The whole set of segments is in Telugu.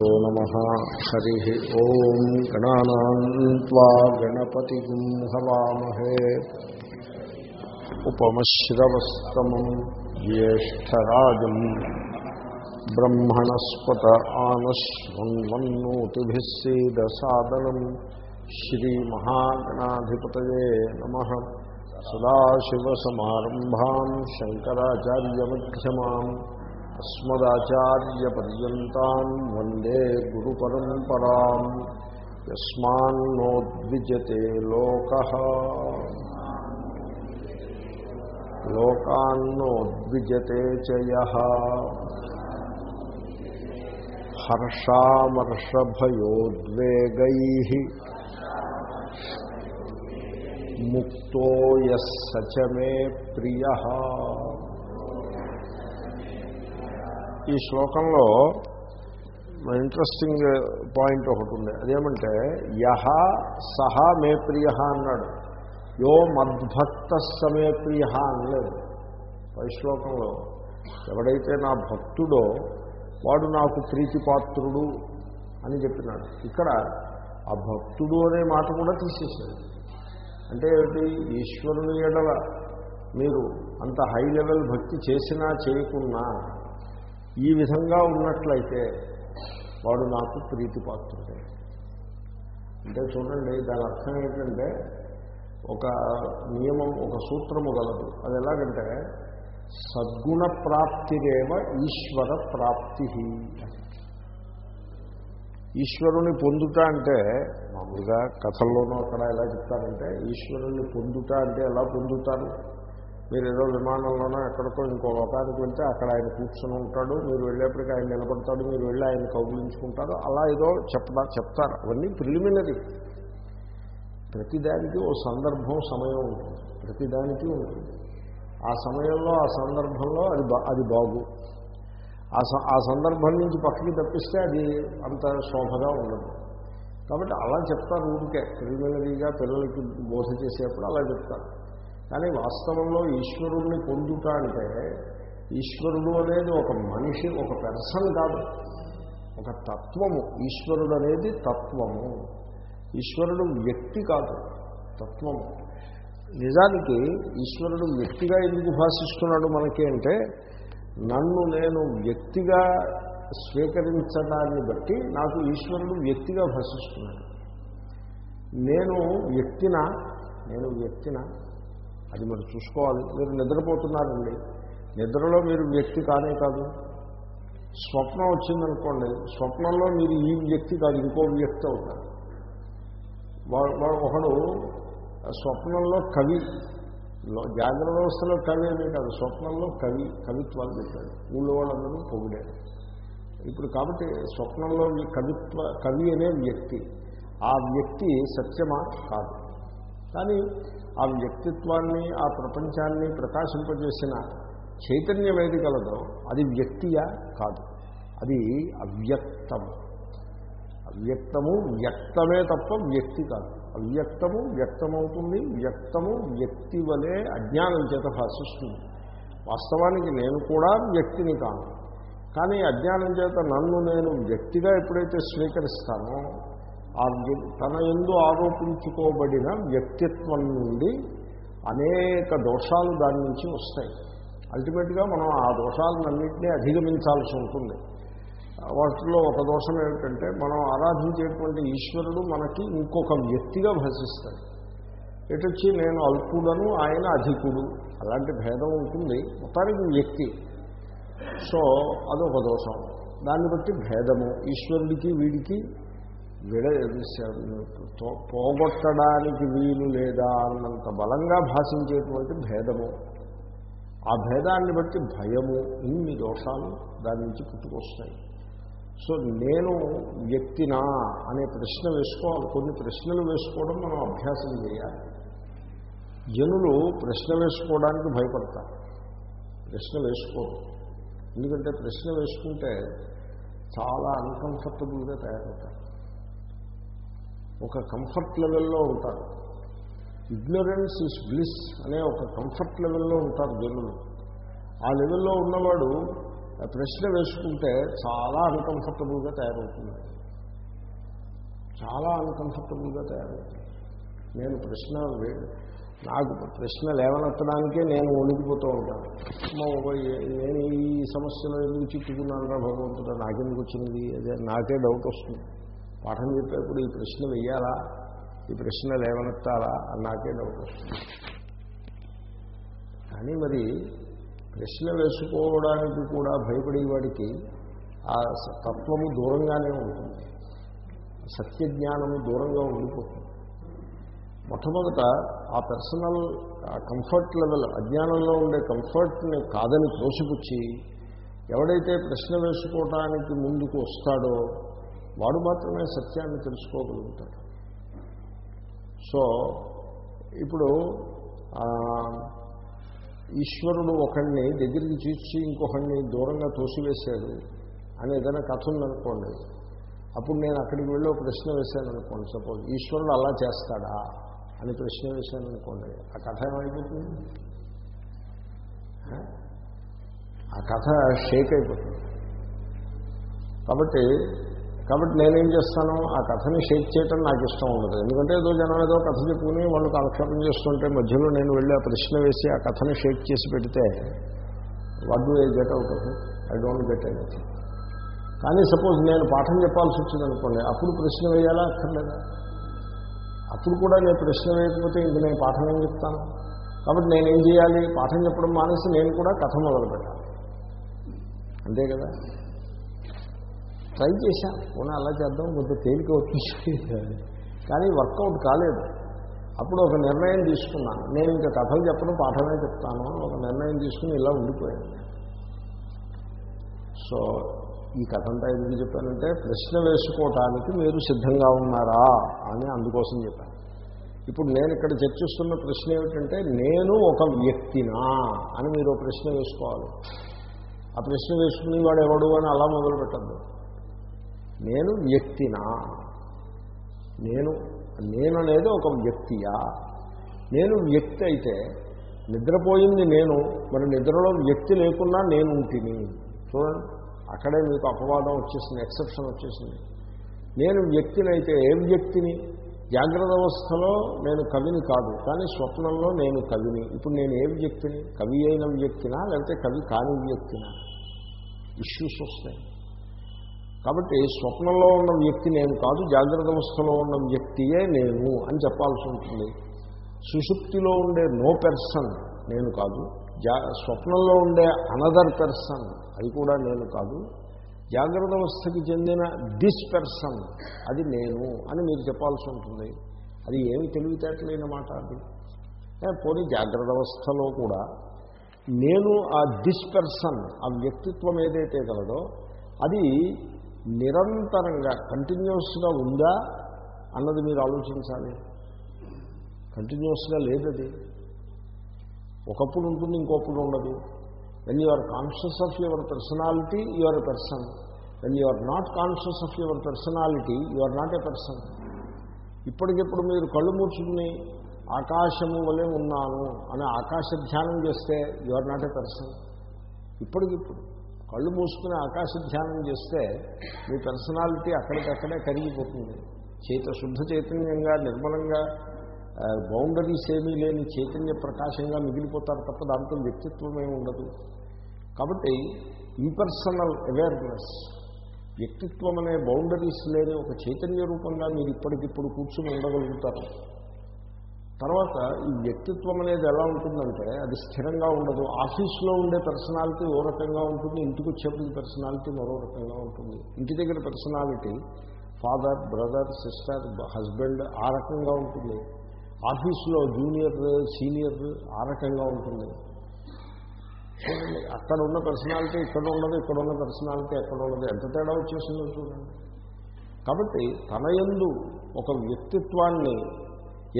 ఓ నమ హరి ఓం గణానా గణపతి హవామహే. ఉపమశ్రవస్తమం జ్యేష్టరాజం బ్రహ్మణస్పత ఆనశ్వన్వన్నోతిభిస్సీదసాదనం శ్రీమహాగణాధిపతయే నమ. సదాశివసమారంభాం శంకరాచార్యమ్యమాం అస్మదాచార్యపర్యంతం వందే గురు పరంపరా యస్మాన్నోద్విజతే లోక. లోకాన్నోద్విజతే చయ హర్షామర్షభయోద్వేగై. ముక్తో యచ్చమే ప్రియ. ఈ శ్లోకంలో ఇంట్రెస్టింగ్ పాయింట్ ఒకటి ఉంది. అదేమంటే యహ సహ మే ప్రియ అన్నాడు. యో మద్భక్త సమే ప్రియ అనలేదు. పై శ్లోకంలో ఎవడైతే నా భక్తుడో వాడు నాకు ప్రీతిపాత్రుడు అని చెప్పినాడు. ఇక్కడ ఆ భక్తుడు అనే మాట కూడా తీసేసాడు అంటే ఏమిటి? ఈశ్వరుని ఎడల మీరు అంత హై లెవెల్ భక్తి చేసినా చేయకున్నా ఈ విధంగా ఉన్నట్లయితే వాడు నాకు ప్రీతిపాత్రుడే. అంటే చూడండి దాని అర్థం ఏంటంటే ఒక నియమం ఒక సూత్రము గలదు. అది ఎలాగంటే సద్గుణ ప్రాప్తిరేవ ఈశ్వర ప్రాప్తి ఈశ్వరుని పొందుట అంటే మామూలుగా కథల్లోనూ అక్కడ ఎలా చెప్తారంటే ఈశ్వరుని పొందుట అంటే ఎలా పొందుతారు? మీరు ఏదో విమానంలోనో ఎక్కడికో ఇంకో లోకానికి వెళ్తే అక్కడ ఆయన కూర్చొని ఉంటాడు మీరు వెళ్ళేప్పటికీ ఆయన నిలబడతాడు మీరు వెళ్ళి ఆయన కౌగులించుకుంటారు. అలా ఏదో చెప్తా చెప్తారు. అవన్నీ ప్రిలిమినరీ. ప్రతిదానికి ఓ సందర్భం సమయం ఉంటుంది. ప్రతిదానికి ఉంటుంది. ఆ సమయంలో ఆ సందర్భంలో అది అది బాగు. ఆ ఆ సందర్భం నుంచి పక్కకి తప్పిస్తే అది అంత శోభగా ఉండదు. కాబట్టి అలా చెప్తారు ఊరికే. ప్రిలిమినరీగా పిల్లలకి బోధ చేసేప్పుడు అలా చెప్తారు. కానీ వాస్తవంలో ఈశ్వరుణ్ణి పొందుట అంటే ఈశ్వరుడు అనేది ఒక మనిషి ఒక పెర్సన్ కాదు. ఒక తత్వము. ఈశ్వరుడు అనేది తత్వము. ఈశ్వరుడు వ్యక్తి కాదు తత్వము. నిజానికి ఈశ్వరుడు వ్యక్తిగా ఎందుకు భాషిస్తున్నాడు మనకి అంటే నన్ను నేను వ్యక్తిగా స్వీకరించడాన్ని బట్టి నాకు ఈశ్వరుడు వ్యక్తిగా భాషిస్తున్నాడు. నేను వ్యక్తిన నేను వ్యక్తిన అది మీరు చూసుకోవాలి. మీరు నిద్రపోతున్నారండి. నిద్రలో మీరు వ్యక్తి కానే కాదు. స్వప్నం వచ్చిందనుకోండి స్వప్నంలో మీరు ఈ వ్యక్తి కాదు ఇంకో వ్యక్తి అవుతారు. ఒకడు స్వప్నంలో కవి జాగ్రత్త వ్యవస్థలో కవి అనే కాదు స్వప్నంలో కవి కవిత్వాలు పెట్టాడు. ఊళ్ళో వాళ్ళందరూ పొగిడారు. ఇప్పుడు కాబట్టి స్వప్నంలో కవిత్వ కవి అనే వ్యక్తి ఆ వ్యక్తి సత్యమా? కాదు. కానీ ఆ వ్యక్తిత్వాన్ని ఆ ప్రపంచాన్ని ప్రకాశింపజేసిన చైతన్యం ఏది కలదో అది వ్యక్తియా కాదు. అది అవ్యక్తము. అవ్యక్తము వ్యక్తమే తప్ప వ్యక్తి కాదు. అవ్యక్తము వ్యక్తమవుతుంది వ్యక్తము వ్యక్తి వలె అజ్ఞానం చేత భాషిస్తుంది. వాస్తవానికి నేను కూడా వ్యక్తిని కాను. కానీ అజ్ఞానం చేత నన్ను నేను వ్యక్తిగా ఎప్పుడైతే స్వీకరిస్తానో ఆ తన ఎందు ఆరోపించుకోబడిన వ్యక్తిత్వం నుండి అనేక దోషాలు దాని నుంచి వస్తాయి. అల్టిమేట్గా మనం ఆ దోషాలన్నింటినీ అధిగమించాల్సి ఉంటుంది. వాటిలో ఒక దోషం ఏమిటంటే మనం ఆరాధించేటువంటి ఈశ్వరుడు మనకి ఇంకొక వ్యక్తిగా భాషిస్తాడు. ఎటొచ్చి నేను అల్పుడను ఆయన అధికుడు. అలాంటి భేదం ఉంటుంది. మొత్తానికి వ్యక్తి. సో అదొక దోషం. దాన్ని బట్టి భేదము. ఈశ్వరుడికి వీడికి విడ పోగొట్టడానికి వీలు లేదా అన్నంత బలంగా భాషించేటువంటి భేదము. ఆ భేదాన్ని బట్టి భయము ఇన్ని దోషాలు దాని నుంచి పుట్టుకొస్తాయి. సో నేను వ్యక్తినా అనే ప్రశ్న వేసుకోవాలి. కొన్ని ప్రశ్నలు వేసుకోవడం మనం అభ్యాసం చేయాలి. జనులు ప్రశ్న వేసుకోవడానికి భయపడతారు. ప్రశ్న వేసుకోరు. ఎందుకంటే ప్రశ్న వేసుకుంటే చాలా అన్కంఫర్టబుల్గా తయారవుతారు. ఒక కంఫర్ట్ లెవెల్లో ఉంటారు. ఇగ్నరెన్స్ ఇస్ బ్లిస్ అనే ఒక కంఫర్ట్ లెవెల్లో ఉంటారు జనులు. ఆ లెవెల్లో ఉన్నవాడు ప్రశ్న వేసుకుంటే చాలా అన్కంఫర్టబుల్గా తయారవుతుంది చాలా అన్కంఫర్టబుల్గా తయారవుతుంది నేను ప్రశ్న నాకు ప్రశ్న లేవనెత్తడానికే నేను వణికిపోతూ ఉంటాను. అమ్మో, ఏ- నేను ఈ సమస్యలో ఎందుకు చిక్కుకున్నాను రా భగవంతుడు? నాకెందుకు వచ్చింది? అదే నాకే డౌట్ వస్తుంది. పాఠం చెప్పేప్పుడు ఈ ప్రశ్న వెయ్యాలా? ఈ ప్రశ్న లేవనెత్తాలా? అన్నాకే డౌట్ వస్తుంది. కానీ మరి ప్రశ్న వేసుకోవడానికి కూడా భయపడేవాడికి ఆ తత్వము దూరంగానే ఉంటుంది. సత్యజ్ఞానము దూరంగా ఉండిపోతుంది. మొట్టమొదట ఆ పర్సనల్ కంఫర్ట్ లెవెల్ అజ్ఞానంలో ఉండే కంఫర్ట్ని కాదని తోసిపుచ్చి ఎవడైతే ప్రశ్న వేసుకోవడానికి ముందుకు వస్తాడో వాడు మాత్రమే సత్యాన్ని తెలుసుకోగలుగుతాడు. సో ఇప్పుడు ఈశ్వరుడు ఒకడిని దగ్గరికి తీర్చి ఇంకొకడిని దూరంగా తోసివేశాడు అని ఏదైనా కథ ఉందనుకోండి. అప్పుడు నేను అక్కడికి వెళ్ళి ఒక ప్రశ్న వేశాను అనుకోండి సపోజ్ ఈశ్వరుడు అలా చేస్తాడా అని ప్రశ్న వేశాను అనుకోండి ఆ కథ ఏమైపోతుంది? ఆ కథ షేక్ అయిపోతుంది. కాబట్టి కాబట్టి నేనేం చేస్తాను? ఆ కథని షేక్ చేయటం నాకు ఇష్టం ఉండదు. ఎందుకంటే ఏదో జనం ఏదో కథ చెప్పుకుని వాళ్ళు కాలక్షేపం చేస్తుంటే మధ్యలో నేను వెళ్ళి ఆ ప్రశ్న వేసి ఆ కథని షేక్ చేసి పెడితే వడ్డు ఏ get out I don't get anything కానీ సపోజ్ నేను పాఠం చెప్పాల్సి వచ్చింది అనుకోండి అప్పుడు ప్రశ్న వేయాలా అక్కర్లేదా? అప్పుడు కూడా నేను ప్రశ్న వేయకపోతే ఇంక నేను పాఠం ఏం చెప్తాను? కాబట్టి నేనేం చేయాలి? పాఠం చెప్పడం మానేసి నేను కూడా కథ మొదలు పెట్టాలి అంతే కదా? ట్రై చేశాను పోనీ అలా చేద్దాం కొంచెం తేలిక వచ్చేసి. కానీ వర్కౌట్ కాలేదు. అప్పుడు ఒక నిర్ణయం తీసుకున్నాను నేను ఇంకా కథలు చెప్పడం పాఠమే చెప్తాను ఒక నిర్ణయం తీసుకుని ఇలా ఉండిపోయాను. సో ఈ కథ అంతా ఎందుకు చెప్పానంటే ప్రశ్న వేసుకోవటానికి మీరు సిద్ధంగా ఉన్నారా అని అందుకోసం చెప్పాను. ఇప్పుడు నేను ఇక్కడ చర్చిస్తున్న ప్రశ్న ఏమిటంటే నేను ఒక వ్యక్తినా అని మీరు ఒక ప్రశ్న వేసుకోవాలి. ఆ ప్రశ్న వేసుకుని వాడు ఎవడు అని అలా మొదలు పెట్టద్దు నేను వ్యక్తినా? నేను నేను అనేది ఒక వ్యక్తియా? నేను వ్యక్తి అయితే నిద్రపోయింది నేను మరి నిద్రలో వ్యక్తి లేకున్నా నేను ఉంటిని? చూడండి అక్కడే మీకు అపవాదం వచ్చేసింది ఎక్సెప్షన్ వచ్చేసింది. నేను వ్యక్తినైతే ఏ వ్యక్తిని? జాగ్రత్త అవస్థలో నేను కవిని కాదు కానీ స్వప్నంలో నేను కవిని. ఇప్పుడు నేను ఏ వ్యక్తిని? కవి అయిన వ్యక్తినా లేకపోతే కవి కాని వ్యక్తినా? ఇష్యూస్ వస్తాయి. కాబట్టి స్వప్నంలో ఉన్న వ్యక్తి నేను కాదు జాగ్రత్త అవస్థలో ఉన్న వ్యక్తియే నేను అని చెప్పాల్సి ఉంటుంది. సుషుప్తిలో ఉండే నో పెర్సన్ నేను కాదు జా స్వప్నంలో ఉండే అనదర్ పెర్సన్ అది కూడా నేను కాదు జాగ్రత్త అవస్థకి చెందిన దిస్ పెర్సన్ అది నేను అని మీరు చెప్పాల్సి ఉంటుంది. అది ఏమి తెలివితేటలేని మాట అది? పోనీ జాగ్రత్త అవస్థలో కూడా నేను ఆ దిస్ పర్సన్ ఆ వ్యక్తిత్వం ఏదైతే కలదో అది నిరంతరంగా కంటిన్యూస్గా ఉందా అన్నది మీరు ఆలోచించాలి. కంటిన్యూస్గా లేదది. ఒకప్పుడు ఉంటుంది ఇంకొప్పుడు ఉండదు. When you are conscious of your personality you are a person when you are not conscious of your personality you are not a person ఇప్పటికిప్పుడు మీరు కళ్ళు మూర్చుకుని ఆకాశము వలె ఉన్నాను అని ఆకాశ ధ్యానం చేస్తే you are not a person ఇప్పటికిప్పుడు కళ్ళు మూసుకుని ఆకాశ ధ్యానం చేస్తే మీ పర్సనాలిటీ అక్కడికక్కడే కరిగిపోతుంది. చేత శుద్ధ చైతన్యంగా నిర్మలంగా బౌండరీస్ ఏమీ లేని చైతన్య ప్రకాశంగా మిగిలిపోతారు తప్ప దాంట్లో వ్యక్తిత్వం ఏమి ఉండదు. కాబట్టి ఇంపర్సనల్ అవేర్నెస్ వ్యక్తిత్వం అనే బౌండరీస్ లేని ఒక చైతన్య రూపంగా మీరు ఇప్పటికిప్పుడు కూర్చుని ఉండగలుగుతారు. తర్వాత ఈ వ్యక్తిత్వం అనేది ఎలా ఉంటుందంటే అది స్థిరంగా ఉండదు. ఆఫీస్లో ఉండే పర్సనాలిటీ ఓ రకంగా ఉంటుంది ఇంటికి వచ్చేప్పుడు పర్సనాలిటీ మరో రకంగా ఉంటుంది. ఇంటి దగ్గర personality father brother sister husband ఆ రకంగా ఉంటుంది. ఆఫీస్లో జూనియర్ సీనియర్ ఆ రకంగా ఉంటుంది. చూడండి అక్కడ ఉన్న పర్సనాలిటీ ఇక్కడ ఉండదు ఇక్కడ ఉన్న పర్సనాలిటీ ఎక్కడ ఉండదు. ఎంత తేడా వచ్చేసిందో చూడండి. కాబట్టి తన యందు ఒక వ్యక్తిత్వాన్ని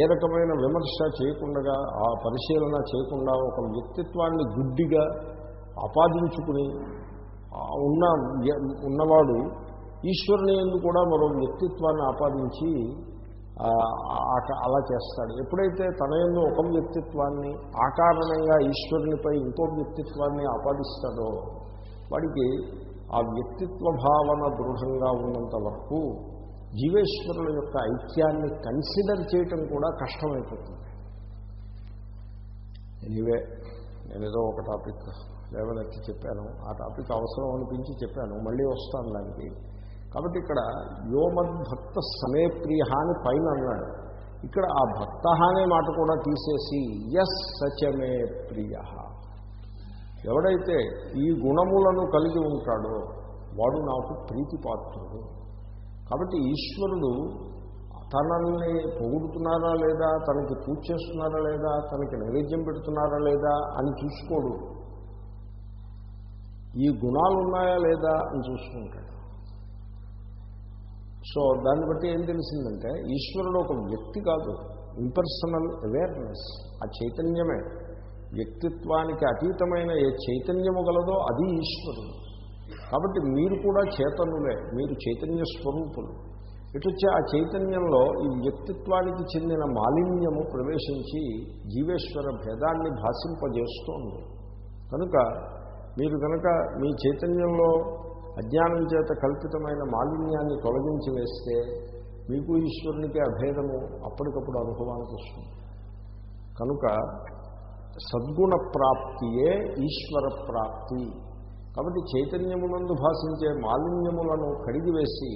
ఏ రకమైన విమర్శ చేయకుండా ఆ పరిశీలన చేయకుండా ఒక వ్యక్తిత్వాన్ని గుడ్డిగా ఆపాదించుకుని ఉన్న ఉన్నవాడు ఈశ్వరుని ఎందు కూడా మరో వ్యక్తిత్వాన్ని ఆపాదించి అలా చేస్తాడు. ఎప్పుడైతే తన ఎందు ఒక వ్యక్తిత్వాన్ని ఆ కారణంగా ఈశ్వరునిపై ఇంకో వ్యక్తిత్వాన్ని ఆపాదిస్తాడో వాడికి ఆ వ్యక్తిత్వ భావన దృఢంగా ఉన్నంత వరకు జీవేశ్వరుల యొక్క ఐక్యాన్ని కన్సిడర్ చేయటం కూడా కష్టమైపోతుంది. ఎనీవే నేనేదో ఒక టాపిక్ లేవనెత్తి చెప్పాను. ఆ టాపిక్ అవసరం అనిపించి చెప్పాను. మళ్ళీ వస్తాను దానికి. కాబట్టి ఇక్కడ యోమద్భక్త సమే ప్రియ అని పైన అన్నాడు. ఇక్కడ ఆ భక్త అనే మాట కూడా తీసేసి ఎస్ సచమే ప్రియ ఎవడైతే ఈ గుణములను కలిగి ఉంటాడో వాడు నాకు ప్రీతిపాత్రుడు. కాబట్టి ఈశ్వరుడు తనల్ని పొగుడుతున్నారా లేదా తనకి పూజ చేస్తున్నారా లేదా తనకి నైవేద్యం పెడుతున్నారా లేదా అని చూసుకోడు. ఈ గుణాలు ఉన్నాయా లేదా అని చూసుకుంటాడు. సో దాన్ని బట్టి ఏం తెలిసిందంటే ఈశ్వరుడు ఒక వ్యక్తి కాదు. ఇంపర్సనల్ అవేర్నెస్ ఆ చైతన్యమే. వ్యక్తిత్వానికి అతీతమైన ఏ చైతన్యము గలదో అది ఈశ్వరుడు. కాబట్టి మీరు కూడా చేతనులే మీరు చైతన్య స్వరూపులు. ఇటొచ్చే ఆ చైతన్యంలో ఈ వ్యక్తిత్వానికి చెందిన మాలిన్యము ప్రవేశించి జీవేశ్వర భేదాన్ని భాషింపజేస్తోంది. కనుక మీరు కనుక మీ చైతన్యంలో అజ్ఞానం చేత కల్పితమైన మాలిన్యాన్ని తొలగించి వేస్తే మీకు ఈశ్వరునికి అభేదము అప్పటికప్పుడు అనుభవానికి వస్తుంది. కనుక సద్గుణ ప్రాప్తియే ఈశ్వర ప్రాప్తి. కాబట్టి చైతన్యమునందు భాషించే మాలిన్యములను కడిగివేసి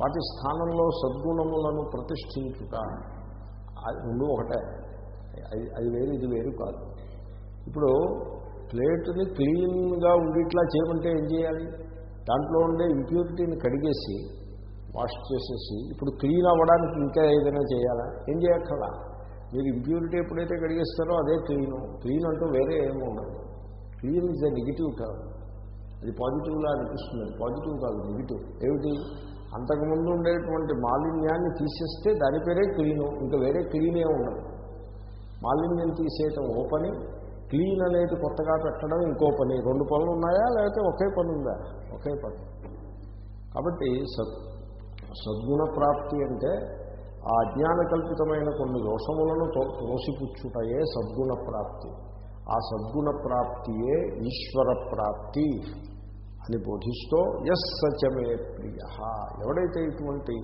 వాటి స్థానంలో సద్గుణములను ప్రతిష్ఠించుట. రెండు ఒకటే. అది వేరు ఇది వేరు కాదు. ఇప్పుడు ప్లేట్ని క్లీన్గా ఉండేట్లా చేయమంటే ఏం చేయాలి? దాంట్లో ఉండే ఇంప్యూరిటీని కడిగేసి వాష్ చేసేసి ఇప్పుడు క్లీన్ అవ్వడానికి ఇంకా ఏదైనా చేయాలా? ఏం చేయక్కడా మీరు ఇంప్యూరిటీ ఎప్పుడైతే కడిగేస్తారో అదే క్లీను. క్లీన్ అంటూ వేరే ఏమో ఉండదు. క్లీన్ ఇస్ ఎ నెగిటివ్ కాదు అది పాజిటివ్లా అనిపిస్తుంది. అది పాజిటివ్ కాదు నెగిటివ్. ఏమిటి? అంతకుముందు ఉండేటువంటి మాలిన్యాన్ని తీసేస్తే దాని పేరే క్లీను ఇంకా వేరే క్లీనే ఉండదు. మాలిన్యం తీసేయటం ఓ పని క్లీన్ అనేది కొత్తగా పెట్టడం ఇంకో పని. రెండు పనులు ఉన్నాయా? లేకపోతే ఒకే పని ఉందా? ఒకే పని. కాబట్టి సద్ సద్గుణ ప్రాప్తి అంటే ఆ అజ్ఞాన కల్పితమైన కొన్ని దోషములను తోసిపుచ్చుటయే సద్గుణ ప్రాప్తి. ఆ సద్గుణ ప్రాప్తియే ఈశ్వర ప్రాప్తి. అని బోధిస్తూ ఎస్ సచమే ప్రియ. ఎవడైతే ఇటువంటి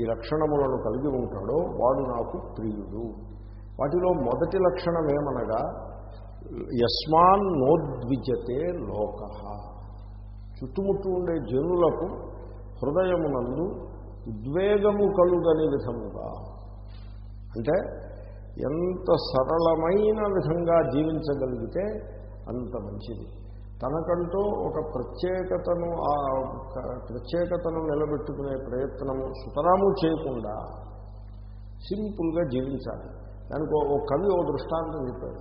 ఈ లక్షణములను కలిగి ఉంటాడో వాడు నాకు ప్రియుడు. వాటిలో మొదటి లక్షణం ఏమనగా యస్మాన్ నోద్విజతే లోక. చుట్టుముట్టు ఉండే జనులకు హృదయమునందు ఉద్వేగము కలుగని విధముగా. అంటే ఎంత సరళమైన విధంగా జీవించగలిగితే అంత మంచిది. తనకంటూ ఒక ప్రత్యేకతను ఆ ప్రత్యేకతను నిలబెట్టుకునే ప్రయత్నము సుతరాము చేయకుండా సింపుల్గా జీవించాలి. దానికి ఓ కవి ఓ దృష్టాంతం చెప్పాడు.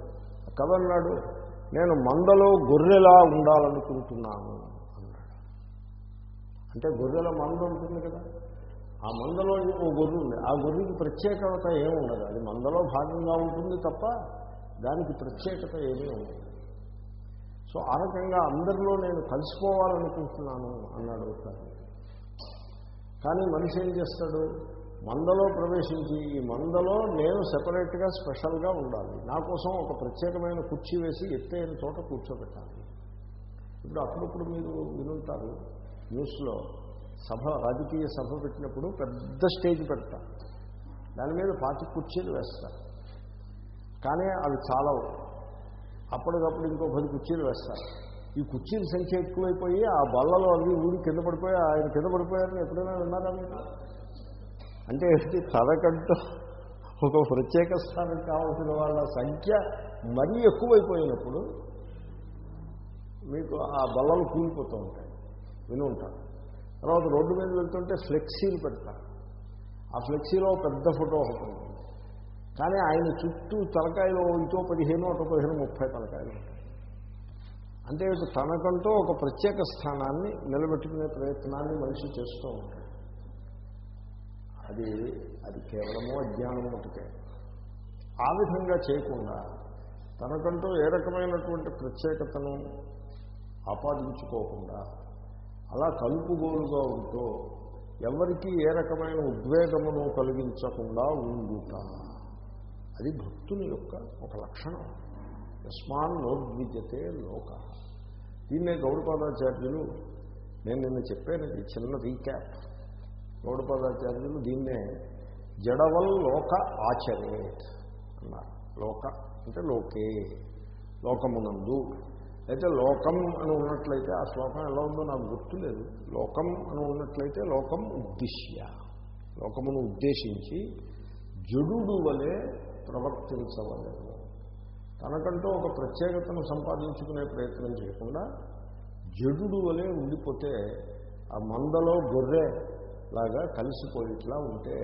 కవి అన్నాడు నేను మందలో గొర్రెలా ఉండాలనుకుంటున్నాను అన్నాడు. అంటే గొర్రెల మంద ఉంటుంది కదా. ఆ మందలో ఓ గొర్రె ఉంది. ఆ గొర్రెకి ప్రత్యేకత ఏమి ఉండదు అది మందలో భాగంగా ఉంటుంది తప్ప దానికి ప్రత్యేకత ఏమీ ఉండదు. సో ఆ రకంగా అందరిలో నేను కలిసిపోవాలనుకుంటున్నాను అన్నాడు ఒకసారి కానీ మనిషి ఏం చేస్తాడు? మందలో ప్రవేశించి ఈ మందలో నేను సెపరేట్గా స్పెషల్గా ఉండాలి. నా కోసం ఒక ప్రత్యేకమైన కుర్చీ వేసి ఎత్తైన చోట కూర్చోబెట్టాలి. ఇప్పుడు అప్పుడప్పుడు మీరు వినుంటారు న్యూస్లో సభ రాజకీయ సభ పెట్టినప్పుడు పెద్ద స్టేజ్ పెడతారు. దాని మీద పాతి కుర్చీలు వేస్తారు. కానీ అవి చాలా అప్పటికప్పుడు ఇంకో పది కుర్చీలు వేస్తారు. ఈ కుర్చీల సంఖ్య ఎక్కువైపోయి ఆ బల్లలో అవి ఊరి కింద పడిపోయి ఆయన కింద పడిపోయారని ఎప్పుడైనా విన్నారా మీరు? అంటే కథకంటూ ఒక ప్రత్యేక స్థానం కావాల్సిన వాళ్ళ సంఖ్య మరీ ఎక్కువైపోయినప్పుడు మీకు ఆ బల్లలు కూలిపోతూ ఉంటాయి. విని ఉంటారు. తర్వాత రోడ్డు మీద వెళ్తుంటే ఫ్లెక్సీలు పెడతారు. ఆ ఫ్లెక్సీలో పెద్ద ఫోటో ఒకటి ఉంటుంది. కానీ ఆయన చుట్టూ తలకాయలు ఇంకో పదిహేను ఒక పదిహేను ముప్పై తలకాయలు అంటే ఇప్పుడు తనకంటూ ఒక ప్రత్యేక స్థానాన్ని నిలబెట్టుకునే ప్రయత్నాన్ని మనిషి చేస్తూ ఉంటాడు. అది అది కేవలము అజ్ఞానం మటుకే ఆ విధంగా చేయకుండా తనకంటూ ఏ రకమైనటువంటి ప్రత్యేకతను ఆపాదించుకోకుండా అలా కలుపుగోలుగా ఉంటూ ఎవరికి ఏ రకమైన ఉద్వేగమును కలిగించకుండా ఉండుతాను అది భక్తుని యొక్క ఒక లక్షణం. యస్మాన్ నోద్విజతే లోక. దీన్నే గౌడపాదాచార్యులు నేను నిన్న చెప్పాను ఇది చిన్న రీక్యాప్. గౌడపాదాచార్యులు దీన్నే జడవల్ లోక ఆచరే అన్నారు. లోక అంటే లోకే లోకమునందు. అయితే లోకం అని ఉన్నట్లయితే ఆ శ్లోకం ఎలా ఉందో నాకు గుర్తు లేదు లోకం అని ఉన్నట్లయితే లోకం ఉద్దేశ్య. లోకమును ఉద్దేశించి జడుడు వలె ప్రవర్తించవలేము తనకంటూ ఒక ప్రత్యేకతను సంపాదించుకునే ప్రయత్నం చేయకుండా జడుడు వలె ఉండిపోతే ఆ మందలో గొర్రె లాగా కలిసిపోయిట్లా ఉంటే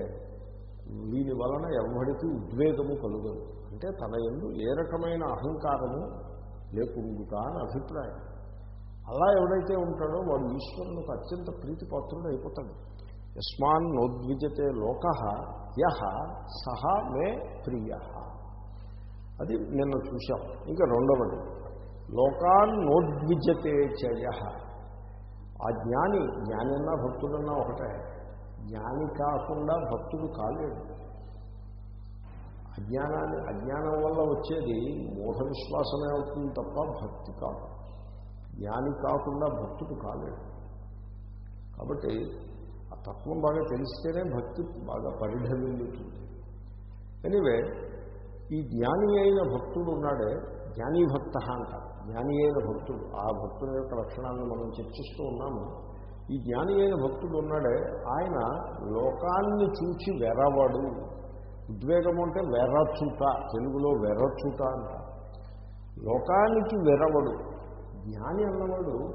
వీని వలన ఎవరికి ఉద్వేగము కలుగదు. అంటే తన ఎందు ఏ రకమైన అహంకారము లేకుండుట అని అభిప్రాయం. అలా ఎవడైతే ఉంటాడో వాడు ఈశ్వరునికి అత్యంత ప్రీతిపాత్రుడు అయిపోతాడు. యస్మాన్ నోద్విజతే లోక యహ సహ మే ప్రియ. అది నిన్న చూశాం. ఇంకా రెండవది. లోకాన్ నోద్విజతే చయ. ఆ జ్ఞాని జ్ఞానన్నా భక్తుడన్నా ఒకటే. జ్ఞాని కాకుండా భక్తుడు కాలేడు. అజ్ఞానాన్ని అజ్ఞానం వల్ల వచ్చేది మూఢ విశ్వాసమే అవుతుంది తప్ప భక్తి కాదు. జ్ఞాని కాకుండా భక్తుడు కాలేడు. కాబట్టి తత్వం బాగా తెలిస్తేనే భక్తి బాగా పరిఢమిల్లుతుంది. ఎనివే ఈ జ్ఞాని అయిన భక్తుడు ఉన్నాడే జ్ఞానీ భక్త అంటారు జ్ఞాని అయిన భక్తుడు ఆ భక్తుల యొక్క లక్షణాలను మనం చర్చిస్తూ ఉన్నాము. ఈ జ్ఞాని అయిన భక్తుడు ఉన్నాడే ఆయన లోకాన్ని చూచి వెరవడు. ఉద్వేగం అంటే వెర్రచుట తెలుగులో వెర్రచుట అంట. లోకానికి వెరవడు. జ్ఞాని అన్నవాడు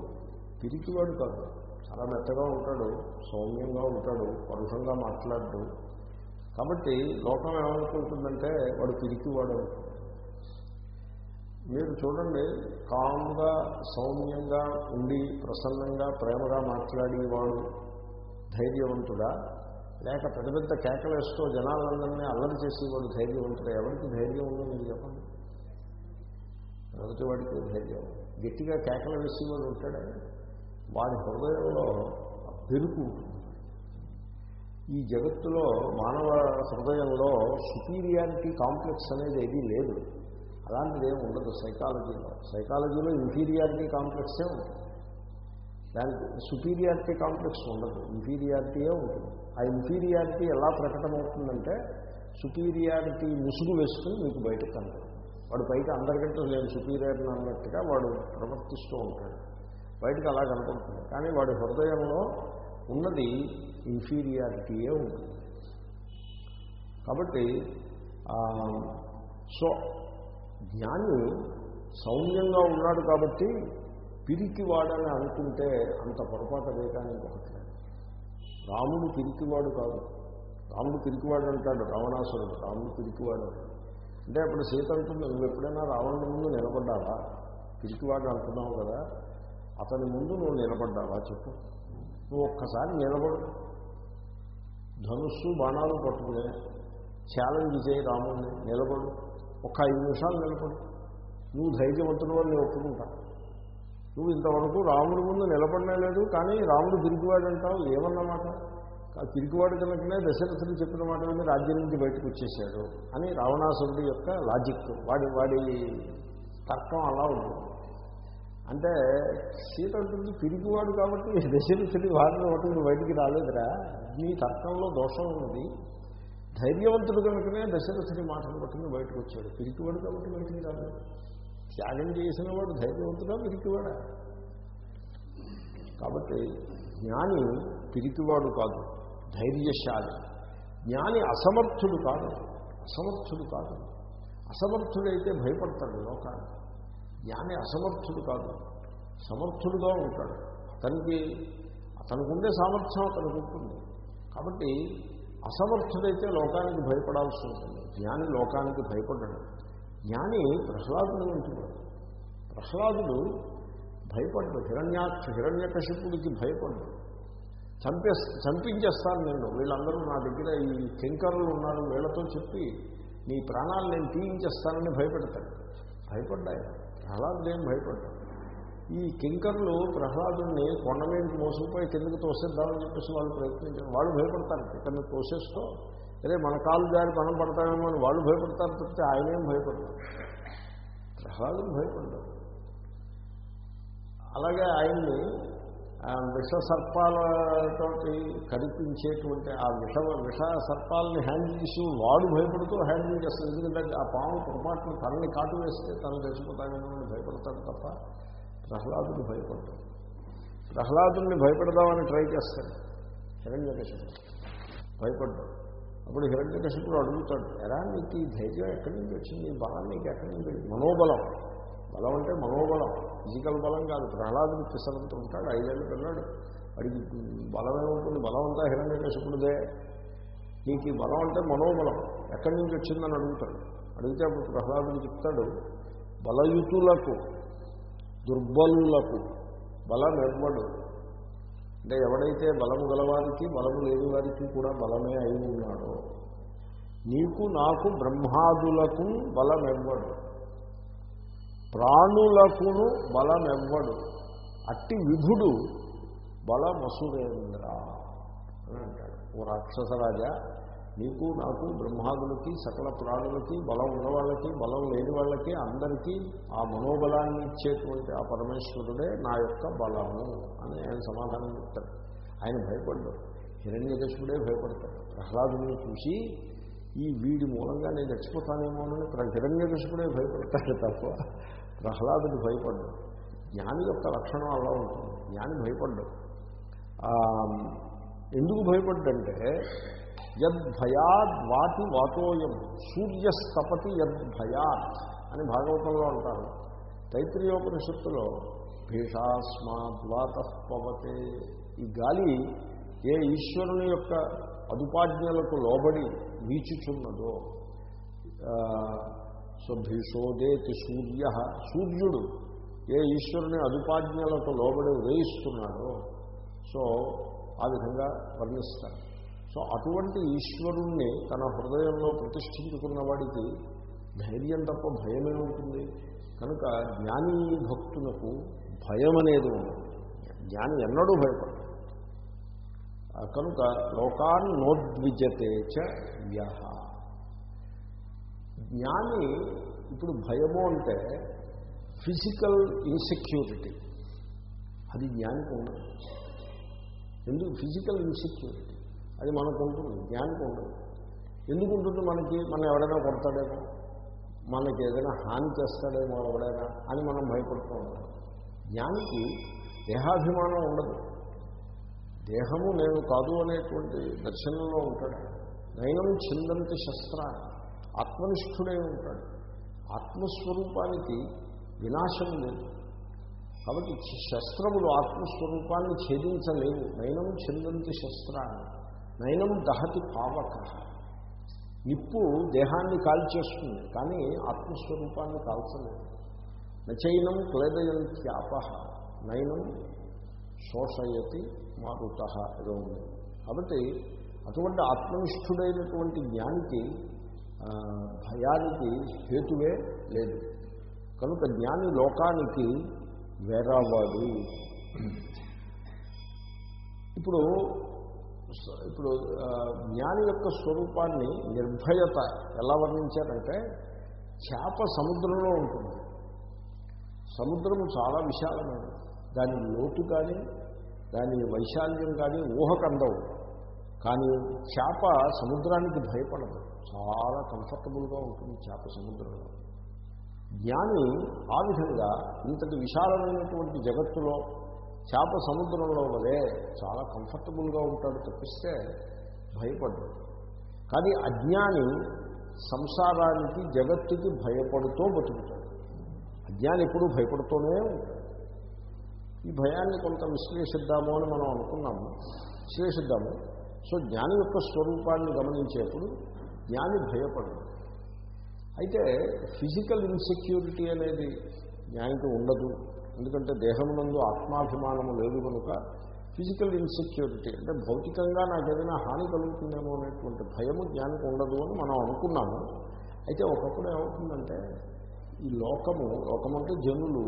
పిరికివాడు కాదు. చాలా మెత్తగా ఉంటాడు సౌమ్యంగా ఉంటాడు పరుషంగా మాట్లాడు కాబట్టి లోకం ఏమనుకుంటుందంటే వాడు పిరికివాడు అనుకుంటుంది మీరు చూడండి కామ్గా సౌమ్యంగా ఉండి ప్రసన్నంగా ప్రేమగా మాట్లాడేవాడు ధైర్యవంతుడా? లేక పెద్ద పెద్ద కేకలేస్తూ జనాలందరినీ అల్లరి చేసేవాడు ధైర్యవంతుడా? ఎవరికి ధైర్యం ఉందో మీరు చెప్పండి. ఎవరికి వాడికి ధైర్యం? గట్టిగా కేకలు వేసేవాడు ఉంటాడే? వాడి హృదయంలో పెరుకు ఉంటుంది. ఈ జగత్తులో మానవ హృదయంలో సుపీరియారిటీ కాంప్లెక్స్ అనేది ఏదీ లేదు. అలాంటిది ఏమి ఉండదు సైకాలజీలో సైకాలజీలో ఇన్ఫీరియారిటీ కాంప్లెక్సే ఉంటుంది. దానికి సుపీరియారిటీ కాంప్లెక్స్ ఉండదు. ఇన్ఫీరియారిటీయే ఉంటుంది. ఆ ఇన్ఫీరియారిటీ ఎలా ప్రకటమవుతుందంటే సుపీరియారిటీ ముసుగు వేసుకుని మీకు బయటకు కనపడుతుంది. వాడు బయట అందరికంటే నేను సుపీరియర్ అన్నట్టుగా వాడు ప్రవర్తిస్తూ ఉంటాడు. బయటకు అలా కనపడుతుంది. కానీ వాడి హృదయంలో ఉన్నది ఇన్ఫీరియారిటీయే ఉంటుంది. కాబట్టి సో జ్ఞాని సౌమ్యంగా ఉన్నాడు కాబట్టి పిరికివాడని అనుకుంటే అంత పొరపాటు వేయడానికి ఒకటి లేదు. రాముడు పిరికివాడు కాదు. రాముడు పిరికివాడు అంటాడు రావణాసురుడు. రాముడు పిరికివాడు అంటే అప్పుడు సీత అంటుంది నువ్వు ఎప్పుడైనా రావణుడి ముందు నిలబడ్డావా? పిరికివాడు అంటున్నావు కదా. అతని ముందు నువ్వు నిలబడ్డావా చెప్పు. నువ్వు ఒక్కసారి నిలబడు. ధనుస్సు బాణాలు పట్టుకునే ఛాలెంజ్ చేయి రాముడిని. నిలబడు. ఒక ఐదు నిమిషాలు నిలబడు. నువ్వు ధైర్యవంతుడు అని నేను ఒప్పుకుంటా. నువ్వు ఇంతవరకు రాముడి ముందు నిలబడనే లేదు కానీ రాముడు తిరిగివాడు అంటావు ఏమన్నమాట తిరిగివాడు కనుకనే దశరథుడు చెప్పిన మాట విని రాజ్యం నుంచి బయటకు వచ్చేసాడు అని రావణాసురుడి యొక్క లాజిక్ వాడి వాడి తర్కం అలా ఉంటుంది అంటే సీత ఉంటుంది పిరికివాడు కాబట్టి దశరథుడి వాడిని ఒకటి బయటికి రాలేదురా. నీ తర్కంలో దోషం ఉన్నది. ధైర్యవంతుడు కనుకనే దశరథుడి మాటను పట్టుకుని బయటకు వచ్చాడు. పిరికివాడు కాబట్టి బయటికి రాలేదు. త్యాగం చేసిన వాడు ధైర్యవంతుడా పిరికివాడా? కాబట్టి జ్ఞాని పిరికివాడు కాదు ధైర్యశాలి. జ్ఞాని అసమర్థుడు కాదు అసమర్థుడు కాదు. అసమర్థుడైతే భయపడతాడు లోకాన్ని జ్ఞాని అసమర్థుడు కాదు. సమర్థుడుగా ఉంటాడు. అతనికి అతనికి ఉండే సామర్థ్యం అతనికి ఉంటుంది కాబట్టి అసమర్థుడైతే లోకానికి భయపడాల్సి ఉంటుంది. జ్ఞాని లోకానికి భయపడ్డాడు జ్ఞాని ప్రహ్లాదుడు ఉంటున్నాడు ప్రహ్లాదుడు భయపడ్డాడు హిరణ్యాక్ష హిరణ్యకశిపుడికి భయపడ్డాడు చంపే చంపించేస్తాను నేను. వీళ్ళందరూ నా దగ్గర ఈ కింకరులు ఉన్నారు. వీళ్ళతో చెప్పి నీ ప్రాణాలు నేను తీయించేస్తానని భయపెడతాడు. భయపడ్డాయి ప్రహ్లాదుడు ఏం భయపడ్డాడు? ఈ కింకర్లు ప్రహ్లాదుని కొండ మీద మోసుకుపోయి కిందకి తోసేద్దామని చెప్పేసి వాళ్ళు ప్రయత్నించారు. వాళ్ళు భయపడతారు. ఇక్కడ తోసేస్తూ అదే మన కాలు జారి మనం పడతామేమో అని వాళ్ళు భయపడతారు తప్పితే ఆయనేం భయపడతారు ప్రహ్లాదుని భయపడ్డాడు. అలాగే ఆయన్ని విష సర్పాలతోటి కనిపించేటువంటి ఆ విష విష సర్పాలని హ్యాండిల్ చేసి వాడు భయపడుతూ హ్యాండిల్ చేస్తాడు ఎందుకంటే ఆ పాము పొరపాటును తనని కాటు వేస్తే తను చచ్చిపోతానని అని భయపడతాడు తప్ప ప్రహ్లాదుని భయపడతాడు. ప్రహ్లాదుని భయపెడదామని ట్రై చేస్తాడు. హిరణ్యకశిపుడు భయపడ్డాడు అప్పుడు హిరణ్యకశిపుడు అడుగుతాడు ఎలా నీకు ఈ ధైర్యం ఎక్కడి నుంచి వచ్చింది? బలం నీకు ఎక్కడి నుంచి? మనోబలం. బలం అంటే మనోబలం ఫిజికల్ బలం కాదు. ప్రహ్లాదుడు పిసరంత ఉంటాడు ఐదేళ్ళు పిల్లాడు. వాడికి బలమే ఉంటుంది బలం అంతా హిరణ్యకశిపుడిదే. నీకు ఈ బలం అంటే మనోబలం. ఎక్కడి నుంచి వచ్చిందని అడుగుతాడు. అడిగితే అప్పుడు ప్రహ్లాదుడు చెప్తాడు బలయుతులకు దుర్బలులకు బలం ఇవ్వడు. అంటే ఎవడైతే బలము గలవారికి బలము లేని వారికి కూడా బలమే అయి ఉన్నాడో నీకు నాకు బ్రహ్మాదులకు బలం ఇవ్వడు. ప్రాణులకును బలమెవ్వడు. అట్టి విధుడు బలమసురేంద్ర అని అంటాడు. ఓ రాక్షసరాజా నీకు నాకు బ్రహ్మాదులకి సకల ప్రాణులకి బలం ఉన్న వాళ్ళకి బలం లేని వాళ్ళకి అందరికీ ఆ మనోబలాన్ని ఇచ్చేటువంటి ఆ పరమేశ్వరుడే నా యొక్క బలము అని ఆయన సమాధానం చెప్తాడు. ఆయన భయపడ్డాడు హిరణ్యకశుడే భయపడతాడు. ప్రహ్లాదుని చూసి ఈ వీడి మూలంగా నేను చచ్చిపోతానేమో అని ప్ర- హిరణ్యకశుడే భయపడతాడు తప్ప ప్రహ్లాదుడు భయపడ్డు జ్ఞాని యొక్క లక్షణం అలా ఉంటుంది. జ్ఞాని భయపడ్డు ఎందుకు భయపడ్డంటే యద్భయాద్ వాటి వాతోయం సూర్యస్తపతి యద్భయాత్ అని భాగవతంలో అంటారు. తైత్రీయోపనిషత్తులో భీషాస్మాత్ వాతపవతే ఈ గాలి ఏ ఈశ్వరుని యొక్క అదుపాజ్ఞలకు లోబడి వీచుచున్నదో స్వభిషోదేతి సో సూర్య. సూర్యుడు ఏ ఈశ్వరుని అదుపాజ్ఞలకు లోబడి ఉదయిస్తున్నాడో సో ఆ విధంగా వర్ణిస్తారు. సో అటువంటి ఈశ్వరుణ్ణి తన హృదయంలో ప్రతిష్ఠించుకున్న వాడికి ధైర్యం తప్ప భయమే ఉంటుంది. కనుక జ్ఞాని భక్తులకు భయం అనేది ఉండదు. జ్ఞాని ఎన్నడూ భయపడదు. కనుక లోకాన్ నోద్విజతే చ జ్ఞాని ఇప్పుడు భయము అంటే ఫిజికల్ ఇన్సెక్యూరిటీ. అది జ్ఞానికి ఉండదు. ఎందుకు? Physical insecurity. అది మనకు ఉంటుంది. జ్ఞానికి ఉండదు. ఎందుకు ఉంటుంది మనకి? మనం ఎవడైనా కొడతాడేమో? మనకి ఏదైనా హాని చేస్తాడేమో ఎవడైనా అని మనం భయపడుతూ ఉంటాం. జ్ఞానికి దేహాభిమానం ఉండదు. దేహము నేను కాదు అనేటువంటి దర్శనంలో ఉంటాడు. నయనం చిందంతి శస్త్ర ఆత్మనిష్ఠుడై ఉంటాడు. ఆత్మస్వరూపానికి వినాశం లేదు. కాబట్టి శస్త్రములు ఆత్మస్వరూపాన్ని ఛేదించలేవు. నయనం చెందంతి శస్త్రాన్ని నయనం దహతి పావక. నిప్పు దేహాన్ని కాల్చేస్తుంది కానీ ఆత్మస్వరూపాన్ని కాల్చలేదు. నచైనం క్లేదయంత్యాప. నయనం శోషయతి మారుత. ఏదో ఉంది. కాబట్టి అటువంటి ఆత్మనిష్ఠుడైనటువంటి జ్ఞానికి భయానికి హేతువే లేదు. కనుక జ్ఞాని లోకానికి వేరవాడు. ఇప్పుడు ఇప్పుడు జ్ఞాని యొక్క స్వరూపాన్ని నిర్భయత ఎలా వర్ణించారంటే చేప సముద్రంలో ఉంటుంది. సముద్రము చాలా విశాలమైనది. దాని లోతు కానీ దాని వైశాల్యం కానీ ఊహకందవు. కానీ చేప సముద్రానికి భయపడదు. చాలా కంఫర్టబుల్గా ఉంటుంది చేప సముద్రంలో. జ్ఞాని ఆ విధంగా ఇంతటి విశాలమైనటువంటి జగత్తులో చేప సముద్రంలో వలే చాలా కంఫర్టబుల్గా ఉంటాడు తప్పిస్తే భయపడ్డాడు కానీ అజ్ఞాని సంసారానికి జగత్తుకి భయపడుతూ బతుకుతాడు. అజ్ఞాని ఎప్పుడూ భయపడుతూనే ఉంటాడు. ఈ భయాన్ని కొంత విశ్లేషిద్దాము అని మనం అనుకున్నాము. విశ్లేషిద్దాము. సో జ్ఞాని యొక్క స్వరూపాన్ని గమనించేప్పుడు జ్ఞాని భయపడదు అయితే ఫిజికల్ ఇన్సెక్యూరిటీ అనేది జ్ఞానికి ఉండదు. ఎందుకంటే దేహమునందు ఆత్మాభిమానము లేదు కనుక ఫిజికల్ ఇన్సెక్యూరిటీ అంటే భౌతికంగా నాకు ఏదైనా హాని కలుగుతుందేమో అనేటువంటి భయము జ్ఞానికి ఉండదు అని మనం అనుకున్నాము. అయితే ఒకప్పుడు ఏమవుతుందంటే ఈ లోకము లోకమంటే జనులు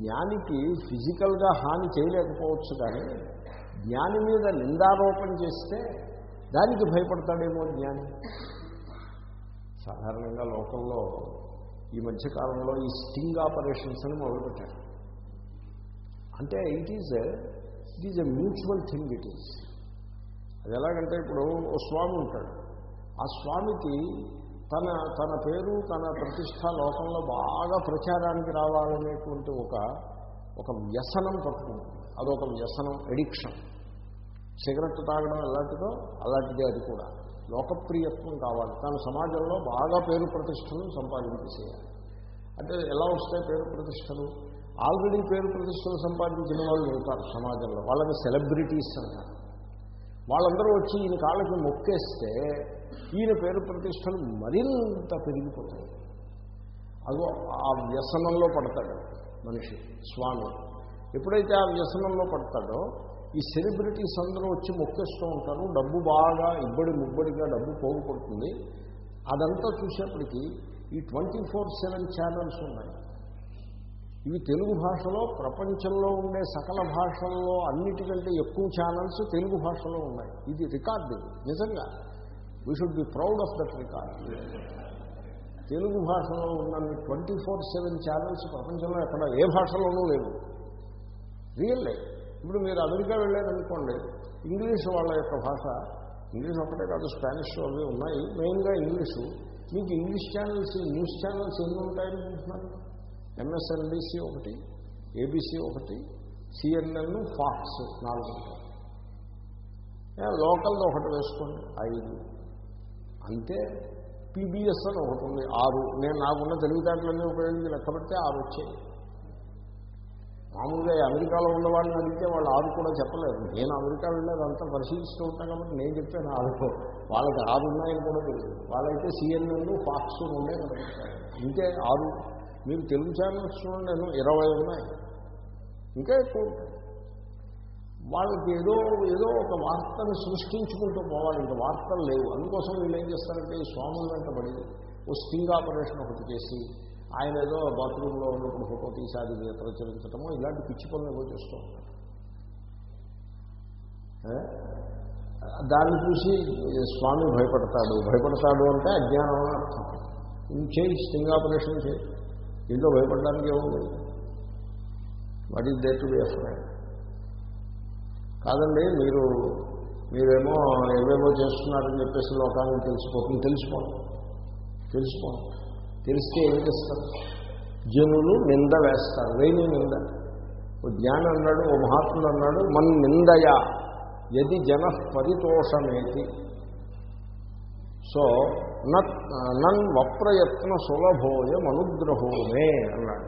జ్ఞానికి ఫిజికల్గా హాని చేయలేకపోవచ్చు కానీ జ్ఞాని మీద నిందారోపణ చేస్తే దానికి భయపడతాడేమో జ్ఞాని. సాధారణంగా లోకంలో ఈ మధ్యకాలంలో ఈ స్టింగ్ ఆపరేషన్స్ అని మొదలుపెట్టారు. అంటే it is it is a mutual thing it is అది ఎలాగంటే ఇప్పుడు ఓ స్వామి ఉంటాడు. ఆ స్వామికి తన తన పేరు తన ప్రతిష్ట లోకంలో బాగా ప్రచారానికి రావాలనేటువంటి ఒక ఒక వ్యసనం పట్టుకుంటుంది. అదొక వ్యసనం ఎడిక్షన్ సిగరెట్ తాగడం ఎలాంటిదో అలాంటిదే అది కూడా. లోకప్రియత్వం కావాలి. తన సమాజంలో బాగా పేరు ప్రతిష్టలు సంపాదించేయాలి అంటే ఎలా వస్తాయి పేరు ప్రతిష్టలు? ఆల్రెడీ పేరు ప్రతిష్టలు సంపాదించిన వాళ్ళు ఉంటారు సమాజంలో. వాళ్ళని సెలబ్రిటీస్ అంటారు. వాళ్ళందరూ వచ్చి ఈయన కాళ్ళకి మొక్కేస్తే ఈయన పేరు ప్రతిష్టలు మరింత పెరిగిపోతాయి. అదో ఆ వ్యసనంలో పడతాడు మనిషి స్వామి. ఎప్పుడైతే ఆ వ్యసనంలో పడతాడో ఈ సెలబ్రిటీస్ అందరూ వచ్చి మొక్కేస్తూ ఉంటారు. డబ్బు బాగా ఇబ్బడి ముబ్బడిగా డబ్బు పోగుపడుతుంది అదంతా చూసేప్పటికీ ఈ ట్వంటీ ఫోర్ సెవెన్ ఛానల్స్ ఉన్నాయి. ఇవి తెలుగు భాషలో ప్రపంచంలో ఉండే సకల భాషల్లో అన్నిటికంటే ఎక్కువ ఛానల్స్ తెలుగు భాషలో ఉన్నాయి. ఇది రికార్డు. నిజంగా we should be proud of that record Telugu భాషలో ఉన్న ట్వంటీ ఫోర్ సెవెన్ ఛానల్స్ ప్రపంచంలో ఎక్కడ ఏ భాషలోనూ లేవు. రియల్లే ఇప్పుడు మీరు అమెరికా వెళ్ళారనుకోండి ఇంగ్లీష్ వాళ్ళ యొక్క భాష ఇంగ్లీష్ ఒకటే కాదు స్పానిష్ అవి ఉన్నాయి. మెయిన్గా ఇంగ్లీషు. మీకు ఇంగ్లీష్ ఛానల్స్ న్యూస్ ఛానల్స్ ఎన్ని ఉంటాయనుకుంటున్నారు ఎంఎస్ఎన్బిసి ఒకటి ఏబిసి ఒకటి సిఎన్ఎన్ ఫాక్స్ నాలుగు ఉంటాయి. లోకల్ది ఒకటి వేసుకోండి ఐదు. అంతే పీబీఎస్ అని ఒకటి ఉంది ఆరు. నేను నాకున్న తెలివితేటలన్నీ ఉపయోగించి లెక్క పెడితే ఆరు వచ్చాయి. మామూలుగా అమెరికాలో ఉన్న వాళ్ళని అడిగితే వాళ్ళు ఆరు కూడా చెప్పలేదు నేను అమెరికా వెళ్ళేది అంతా పరిశీలిస్తూ ఉంటాను కాబట్టి నేను చెప్పాను ఆరు. వాళ్ళకి ఆరు ఉన్నాయని కూడా తెలియదు. వాళ్ళైతే సిఎన్ఎన్ ఫాక్స్ ఉండే కదా. ఇంకే ఆరు. మీరు తెలుగు ఛానల్స్ చూడండి నేను ఇరవై ఉన్నాయి. ఇంకా ఎక్కువ ఉంటాయి. వాళ్ళకి ఏదో ఏదో ఒక వార్తను సృష్టించుకుంటూ పోవాలి. ఇంకా వార్తలు లేవు. అందుకోసం వీళ్ళు ఏం చేస్తారంటే ఈ స్వాముల వెంట పడి ఓ స్టింగ్ ఆపరేషన్ ఒకటి చేసి ఆయన ఏదో బాత్రూంలో ఉన్నప్పుడు ఫోటో తీసి అది ఇలాంటి పిచ్చి పనులు ఏవో చేస్తూ ఉంటాడు దాన్ని చూసి స్వామి భయపడతాడు. భయపడతాడు అంటే అజ్ఞానం అని అర్థం. ఇంక చేయి స్టింగ్ ఆపరేషన్ చేయి. దీంట్లో భయపడడానికి ఏమో what is there to be afraid? కాదండి మీరు మీరేమో ఏవేమో చేస్తున్నారని చెప్పేసి లోకానికి తెలిసిపోతుంది తెలిసిపోండి తెలిసిపోండి తెలిస్తే ఏం చేస్తారు? జనులు నింద వేస్తారు. వేణి నింద? ఓ జ్ఞాని అన్నాడు ఓ మహాత్ముడు అన్నాడు మన్ నిందయ యది జన పరితోషమేతి. సో నన్ వప్రయత్న సులభోయం అనుగ్రహోమే అన్నాడు.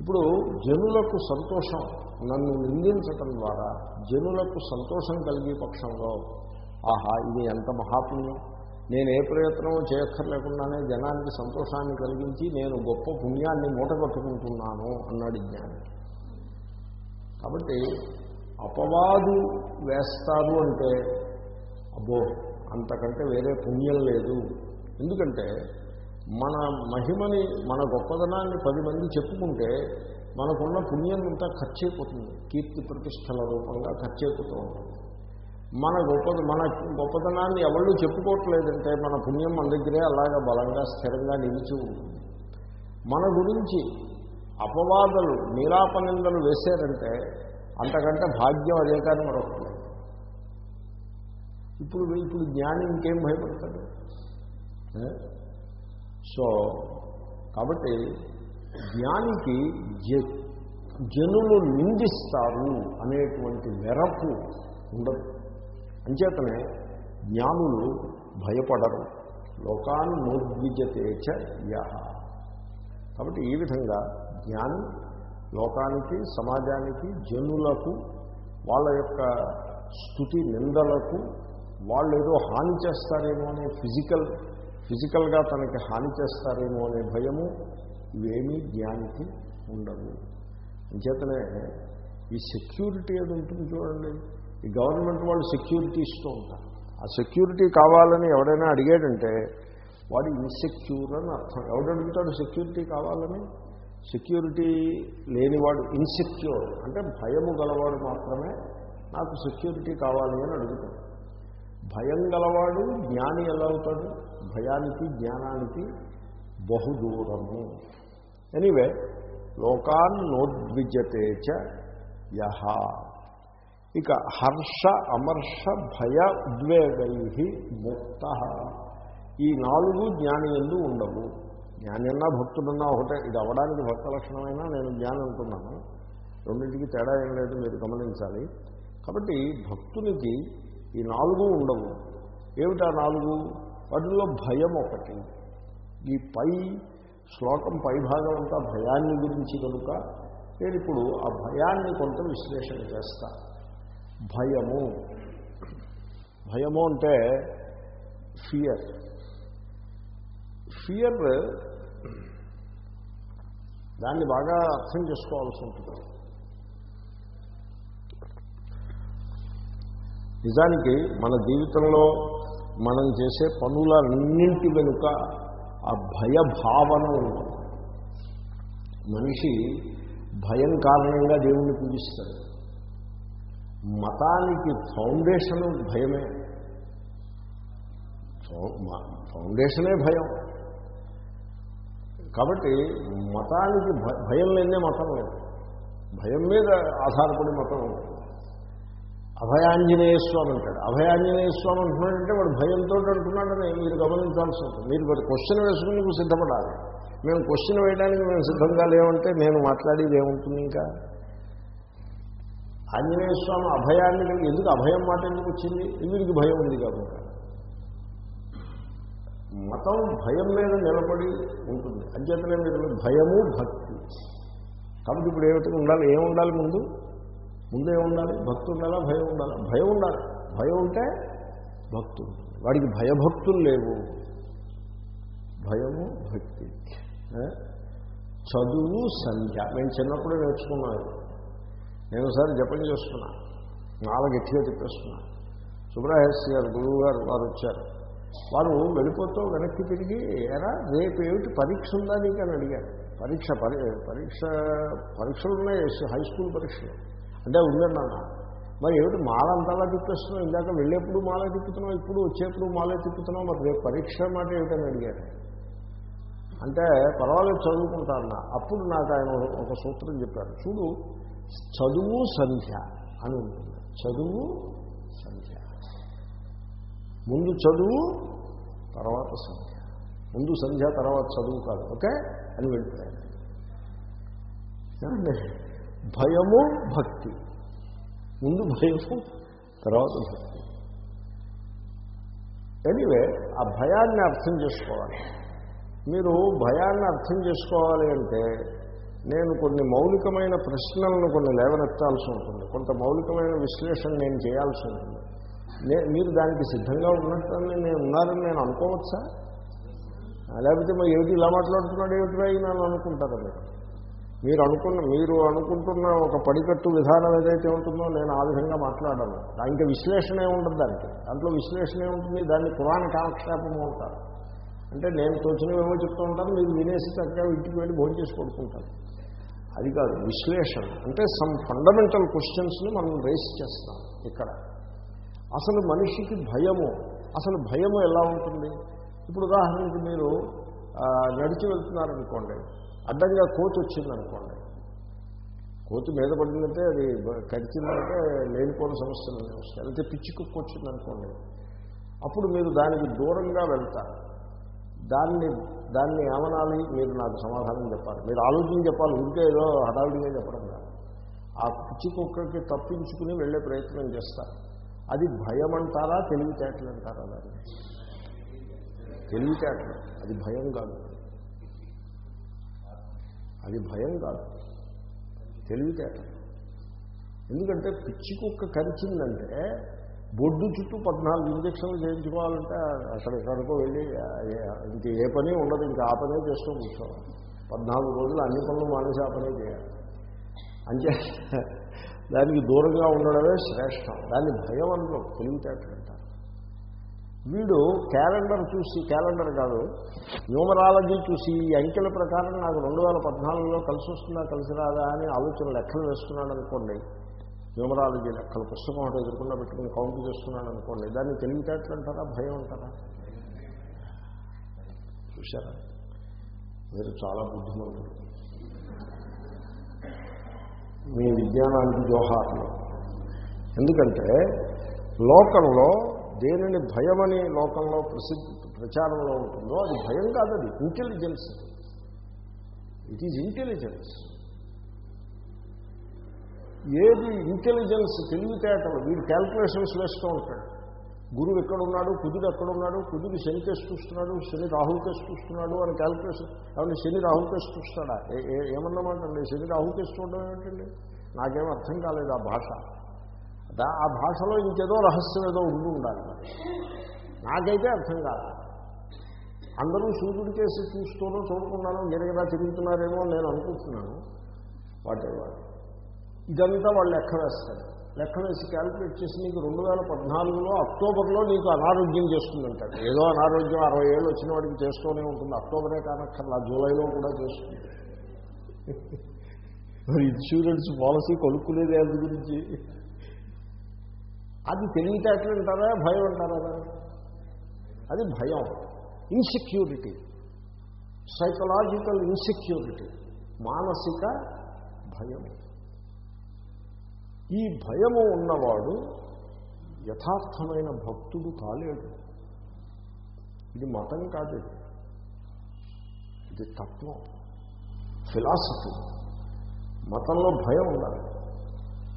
ఇప్పుడు జనులకు సంతోషం నన్ను నిందించటం ద్వారా జనులకు సంతోషం కలిగే పక్షంలో ఆహా ఇది ఎంత మహాపుణ్యం! నేను ఏ ప్రయత్నమో చేయక్కర్లేకుండానే జనానికి సంతోషాన్ని కలిగించి నేను గొప్ప పుణ్యాన్ని మూటగట్టుకుంటున్నాను అన్నాడు జ్ఞాని. కాబట్టి అపవాదు వేస్తారు అంటే అబ్బో అంతకంటే వేరే పుణ్యం లేదు. ఎందుకంటే మన మహిమని మన గొప్పదనాన్ని పది మంది చెప్పుకుంటే మనకున్న పుణ్యం అంతా ఖర్చు అయిపోతుంది కీర్తి ప్రతిష్టల రూపంగా ఖర్చు అయిపోతూ ఉంటుంది. మన గొప్ప మన గొప్పతనాన్ని ఎవళ్ళు చెప్పుకోవట్లేదంటే మన పుణ్యం మన దగ్గరే అలాగా బలంగా స్థిరంగా నిలిచి ఉంటుంది. మన గురించి అపవాదాలు నీలాపనిందలు వేశారంటే అంతకంటే భాగ్యం అదే కానీ మరొకటి ఇప్పుడు ఇప్పుడు జ్ఞాని ఇంకేం భయపడతాడు? సో కాబట్టి జ్ఞానికి జనులు నిందిస్తారు అనేటువంటి వెరపు ఉండదు. అంచేతనే జ్ఞానులు భయపడరు. లోకాన్ నోద్విజతేచ యహ. కాబట్టి ఈ విధంగా జ్ఞాని లోకానికి సమాజానికి జనులకు వాళ్ళ యొక్క స్థుతి నిందలకు వాళ్ళు ఏదో హాని చేస్తారేమో అనే ఫిజికల్ ఫిజికల్గా తనకి హాని చేస్తారేమో అనే భయము ఇవేమీ జ్ఞానికి ఉండదు. అంచేతనే ఈ సెక్యూరిటీ అది ఉంటుంది చూడండి. ఈ గవర్నమెంట్ వాళ్ళు సెక్యూరిటీ ఇస్తూ ఉంటారు. ఆ సెక్యూరిటీ కావాలని ఎవడైనా అడిగాడంటే వాడు ఇన్సెక్యూర్ అని అర్థం. ఎవడు అడుగుతాడు సెక్యూరిటీ కావాలని? సెక్యూరిటీ లేనివాడు ఇన్సెక్యూర్ అంటే భయము గలవాడు మాత్రమే నాకు సెక్యూరిటీ కావాలి అని అడుగుతాడు. భయం గలవాడు జ్ఞాని ఎలా అవుతాడు? భయానికి జ్ఞానానికి బహుదూరము. ఎనీవే లోకాన్ నోద్విజతే చ యహ. ఇక హర్ష అమర్ష భయ ఉద్వేగై ముక్త. ఈ నాలుగు జ్ఞాని ఎందు ఉండవు. జ్ఞానన్నా భక్తుడన్నా ఒకటే. ఇది అవ్వడానికి భక్త లక్షణమైనా నేను జ్ఞానం అంటున్నాను రెండింటికి తేడా ఏం లేదు మీరు గమనించాలి. కాబట్టి భక్తునికి ఈ నాలుగు ఉండవు. ఏమిటా నాలుగు? వాటిలో భయం ఒకటి. ఈ పై శ్లోకం పై భాగం అంతా భయాన్ని గురించి కనుక నేను ఇప్పుడు ఆ భయాన్ని కొంత విశ్లేషణ చేస్తాను భయము. భయము అంటే ఫియర్ ఫియర్ దాన్ని బాగా అర్థం చేసుకోవాల్సి ఉంటుంది. నిజానికి మన జీవితంలో మనం చేసే పనులన్నింటి వెనుక ఆ భయభావన ఉంటుంది. మనిషి భయం కారణంగా దేవుణ్ణి పూజిస్తాడు. మతానికి ఫౌండేషన్ భయమే. ఫౌండేషనే భయం. కాబట్టి మతానికి భయం లేనే మతం లేదు. భయం మీద ఆధారపడి మతం ఉంటుంది. అభయాంజనేయ స్వామి అంటాడు. అభయాంజనేయ స్వామి అంటున్నాడంటే వాడు భయంతో అంటున్నాడని మీరు గమనించాల్సి ఉంటుంది. మీరు వాడు క్వశ్చన్ వేసుకుని సిద్ధపడాలి. మేము క్వశ్చన్ వేయడానికి మేము సిద్ధంగా లేవంటే నేను మాట్లాడేది ఏముంటుంది ఇంకా? ఆంజనేయ స్వామి అభయాన్ని ఎందుకు అభయం మాట ఎందుకు వచ్చింది? వీరికి భయం ఉంది కాబట్టి. మతం భయం మీద నిలబడి ఉంటుంది. అంచేతనే మీరు భయము భక్తి. కాబట్టి ఇప్పుడు ఏమిటి ఉండాలి? ఏం ఉండాలి ముందు? ముందు ఏముండాలి భక్తి ఉండాలా? భయం ఉండాలా? భయం ఉండాలి. భయం ఉంటే భక్తు వాడికి భయభక్తులు లేవు. భయము భక్తి. చదువు సంధ్య. మేము చిన్నప్పుడే నేర్చుకున్నాను. నేను ఒకసారి జపం చేస్తున్నా. నాలుగు గట్టిగా తిప్పేస్తున్నా సుబ్రహస్య గారు గురువు గారు వారు వచ్చారు. వారు వెళ్ళిపోతూ వెనక్కి తిరిగి ఎరా రేపు ఏమిటి పరీక్ష ఉందా నీకు? అని అడిగారు. పరీక్ష పరీక్ష పరీక్షలు ఉన్నాయి. హై స్కూల్ పరీక్షలు. అంటే ఉందన్నా మరి ఏమిటి మాల అంతలా తిప్పేస్తున్నావు? ఇందాక వెళ్ళేప్పుడు మాల తిప్పుతున్నావు ఇప్పుడు వచ్చేప్పుడు మాలే తిప్పుతున్నావు. మరి రేపు పరీక్ష మాట ఏమిటని అడిగారు. అంటే పర్వాలేదు చదువుకుంటా అన్న. అప్పుడు నాకు ఆయన ఒక సూత్రం చెప్పారు. చూడు చదువు సంధ్య అని ఉంటుంది. చదువు సంధ్య. ముందు చదువు తర్వాత సంధ్య. ముందు సంధ్య తర్వాత చదువు కాదు. ఓకే? అని వెళ్ళిపోయాను భయము భక్తి. ముందు భయము తర్వాత భక్తి. ఎనివే ఆ భయాన్ని అర్థం చేసుకోవాలి. మీరు భయాన్ని అర్థం చేసుకోవాలి అంటే నేను కొన్ని మౌలికమైన ప్రశ్నలను కొన్ని లేవనెత్తాల్సి ఉంటుంది. కొంత మౌలికమైన విశ్లేషణ నేను చేయాల్సి ఉంటుంది. మీరు దానికి సిద్ధంగా ఉన్నట్టు నేను ఉన్నారని నేను అనుకోవచ్చా? లేకపోతే మరి ఏమిటి ఇలా మాట్లాడుతున్నాడు? ఏమిటి నన్ను అనుకుంటారా మీరు? మీరు అనుకున్న మీరు అనుకుంటున్న ఒక పడికట్టు విధానం ఏదైతే ఉంటుందో నేను ఆ విధంగా మాట్లాడాను. ఇంకా విశ్లేషణ ఏముంటుంది దానికి. దాంట్లో విశ్లేషణ ఏముంటుంది? దాన్ని పురాణ కాలక్షేపము ఉంటారు అంటే నేను తోచినవేమో చెప్తూ ఉంటాను మీరు వినేసి చక్కగా ఇంటికి వెళ్ళి భోజనం చేసి పడుకుంటారు. అది కాదు విశ్లేషణ. అంటే సమ్ ఫండమెంటల్ క్వశ్చన్స్ని మనం రేస్ చేస్తాం ఇక్కడ. అసలు మనిషికి భయము అసలు భయము ఎలా ఉంటుంది? ఇప్పుడు ఉదాహరణకి మీరు నడిచి వెళ్తున్నారనుకోండి అడ్డంగా కోతి వచ్చిందనుకోండి. కోతి మీద పడిందంటే అది కరిచిందంటే లేనిపోయిన సమస్యలు వస్తాయి అయితే పిచ్చి కుక్క వచ్చిందనుకోండి. అప్పుడు మీరు దానికి దూరంగా వెళ్తారు. దాన్ని దాన్ని ఏమనాలి? మీరు నాకు సమాధానం చెప్పాలి. మీరు ఆలోచన చెప్పాలి. ఉంటే ఏదో హడావిడిగా చెప్పడం కాదు. ఆ పిచ్చి కుక్కకి తప్పించుకుని వెళ్ళే ప్రయత్నం చేస్తారు. అది భయం అంటారా తెలివితేటలు అంటారా దాన్ని? తెలివితేటలు. అది భయం కాదు. అది భయం కాదు. తెలివితేటలు. ఎందుకంటే పిచ్చి కుక్క కరిచిందంటే బొడ్డు చుట్టూ పద్నాలుగు ఇంజక్షన్లు చేయించుకోవాలంటే అసలు ఎక్కడికో వెళ్ళి ఇంక ఏ పని ఉండదు ఇంకా ఆ పనే చేస్తూ కూర్చోవాలి. పద్నాలుగు రోజులు అన్ని పనులు మానేసి ఆ పనే చేయాలి. అంటే దానికి దూరంగా ఉండడమే శ్రేష్టం. దాన్ని భయం అనరు తెలివితేటలు వీడు క్యాలెండర్ చూసి క్యాలెండర్ కాదు న్యూమరాలజీ చూసి ఈ అంకెల ప్రకారం నాకు రెండు వేల పద్నాలుగులో కలిసి వస్తుందా కలిసి రాదా అని ఆలోచన లెక్కలు వేస్తున్నాడు అనుకోండి న్యూమరాలజీ అక్కడ పుస్తకం ఒకటి ఎదుర్కొన్నా పెట్టుకుని కౌంట్ చేస్తున్నాడు అనుకోండి. దాన్ని తెలివితేటలు అంటారా? భయం అంటారా? చూశారా? మీరు చాలా బుద్ధిమంతులు. మీ విజ్ఞానానికి జోహార్లు. ఎందుకంటే లోకంలో దేనిని భయమని లోకంలో ప్రసిద్ధి ప్రచారంలో ఉంటుందో అది భయం కాదు అది ఇంటెలిజెన్స్ ఇట్ ఈజ్ ఇంటెలిజెన్స్ ఏది ఇంటెలిజెన్స్ తెలివితేటలు? వీడు క్యాల్కులేషన్స్ వేస్తూ ఉంటాడు. గురువు ఎక్కడున్నాడు? కుదురు ఎక్కడున్నాడు? కుదురు శని కేసు చూస్తున్నాడు శని రాహుల్ కేసు చూస్తున్నాడు అని క్యాల్కులేషన్ కాబట్టి శని రాహుల్ కేసు చూస్తాడా? ఏ- ఏమన్నమాటండి? శని రాహుల్ కేసు చూడడం ఏంటండి? నాకేం అర్థం కాలేదు ఆ భాష. ఆ భాషలో ఇంకేదో రహస్యం ఏదో ఉండి ఉండాలి. నాకైతే అర్థం కాదు. అందరూ సూర్యుడి కేసు చూస్తూనో చూడకుండానో గిరగిరా తిరుగుతున్నారేమో నేను అనుకుంటున్నాను. వాటెవర్? ఇదంతా వాళ్ళు లెక్క వేస్తారు. లెక్క వేసి క్యాల్కులేట్ చేసి నీకు రెండు వేల పద్నాలుగులో అక్టోబర్లో నీకు అనారోగ్యం చేస్తుందంటాడు ఏదో అనారోగ్యం అరవై ఏళ్ళు వచ్చిన వాడికి చేస్తూనే ఉంటుంది. అక్టోబరే కానక్కర్లా జూలైలో కూడా చేస్తుంది. మరి ఇన్సూరెన్స్ పాలసీ కొనుక్కునేది అది గురించి. అది తెలివితేటలు అంటారా భయం అంటారా అది భయం. ఇన్సెక్యూరిటీ సైకలాజికల్ ఇన్సెక్యూరిటీ మానసిక భయం. ఈ భయము ఉన్నవాడు యథార్థమైన భక్తుడు కాలేడు. ఇది మతం కాదు. ఇది. తత్వం. ఫిలాసఫీ. మతంలో భయం ఉండాలి.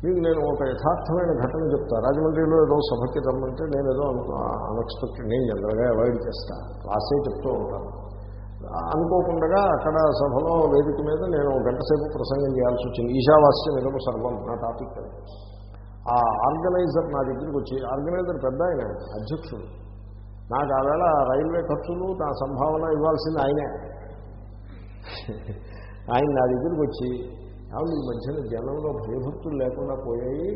మీకు నేను ఒక యథార్థమైన ఘటన చెప్తాను రాజమండ్రిలో ఏదో సభకి రమ్మంటే నేను ఏదో అన్ఎక్స్పెక్టెడ్ నేను జనరల్గా అవాయిడ్ చేస్తాను క్లాసే చెప్తూ ఉంటాను. అనుకోకుండా అక్కడ సభలో వేదిక మీద నేను గంట సేపు ప్రసంగం చేయాల్సి వచ్చింది. ఈశావాస్య నిగమ సర్వం నా టాపిక్ ఆ ఆర్గనైజర్ నా దగ్గరికి వచ్చి ఆర్గనైజర్ పెద్ద ఆయన అధ్యక్షుడు. నాకు ఆవేళ రైల్వే ఖర్చులు నా సంభావన ఇవ్వాల్సింది ఆయనే. ఆయన నా దగ్గరికి వచ్చి అవును ఈ మధ్యన జనంలో భయభక్తులు లేకుండా పోయాయి.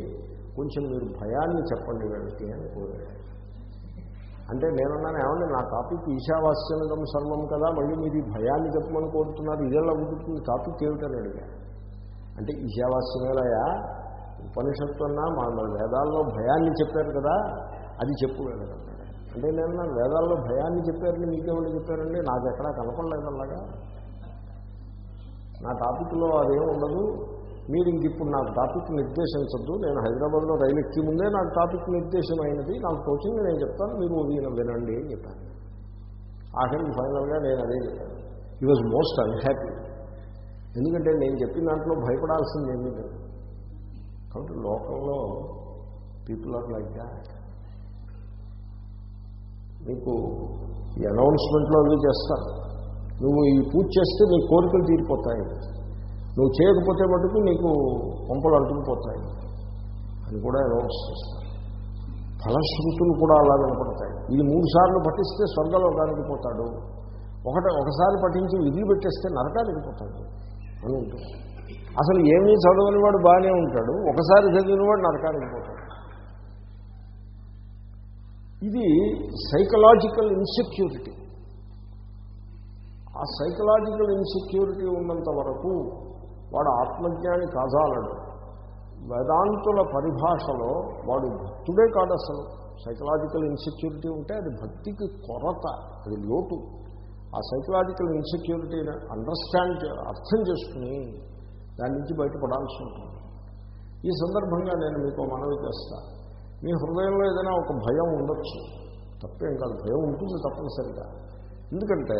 కొంచెం మీరు భయాన్ని చెప్పండి వీళ్ళకి అని కోరాడు అంటే నేనున్నాను ఏమండి? నా టాపిక్ ఈశావాస్యమిదం సర్వం కదా మళ్ళీ మీరు ఈ భయాన్ని చెప్పమని కోరుతున్నారు ఇదేలా ఉంటుంది టాపిక్ ఏమిటని అడిగా. అంటే ఈశావాస్యమేలయా ఉపనిషత్తు అన్నా మా మన వేదాల్లో భయాన్ని చెప్పారు కదా అది చెప్పు అంటే నేను నా వేదాల్లో భయాన్ని చెప్పారని మీకేమని చెప్పారండి? నాకు ఎక్కడా కనపడలేదు అలాగా. నా టాపిక్లో అదేం ఉండదు మీరు ఇంక ఇప్పుడు నాకు టాపిక్ నిర్దేశించద్దు. నేను హైదరాబాద్లో రైలు ఎక్కి ముందే నాకు టాపిక్ నిర్దేశం అయినది నాకు కోచింగ్ నేను చెప్తాను. మీరు ఈయన వినండి అని చెప్పాను ఆఖరికి ఫైనల్గా నేను అదే చెప్పాను. ఈ వాజ్ మోస్ట్ అన్హ్యాపీ ఎందుకంటే నేను చెప్పిన దాంట్లో భయపడాల్సింది ఏమీ లేదు. కాబట్టి లోకంలో పీపుల్ ఆర్ లైక్ దాట్ మీకు ఈ అనౌన్స్మెంట్లో అవి చేస్తారు నువ్వు ఈ పూజ చేస్తే నీ కోరికలు తీరిపోతాయి. నువ్వు చేయకపోతే మటుకు నీకు పంపలు అంటుకుపోతాయి అని కూడా అనౌన్స్ చేస్తారు ఫలశ్రుతులు కూడా అలా వినపడతాయి. ఇది మూడు సార్లు పఠిస్తే స్వర్గలోకానికి పోతాడు. ఒకటి ఒకసారి పఠించి విధి పెట్టేస్తే నరకానికి పోతాడు. అని ఉంటుంది. అసలు ఏమీ చదవని వాడు బాగానే ఉంటాడు. ఒకసారి చదివిన వాడు నరకానికి పోతాడు. ఇది సైకలాజికల్ ఇన్సెక్యూరిటీ ఆ సైకలాజికల్ ఇన్సెక్యూరిటీ ఉన్నంత వరకు వాడు ఆత్మజ్ఞాని కాజాలడు వేదాంతుల పరిభాషలో వాడు భక్తుడే కాదు అసలు సైకలాజికల్ ఇన్సెక్యూరిటీ ఉంటే అది భక్తికి కొరత అది లోటు. ఆ సైకలాజికల్ ఇన్సెక్యూరిటీని అండర్స్టాండ్ అర్థం చేసుకుని దాని నుంచి బయటపడాల్సి ఉంటుంది. ఈ సందర్భంగా నేను మీకు మనవి చేస్తా. మీ హృదయంలో ఏదైనా ఒక భయం ఉండొచ్చు. తప్పేం కాదు భయం ఉంటుంది తప్పనిసరిగా. ఎందుకంటే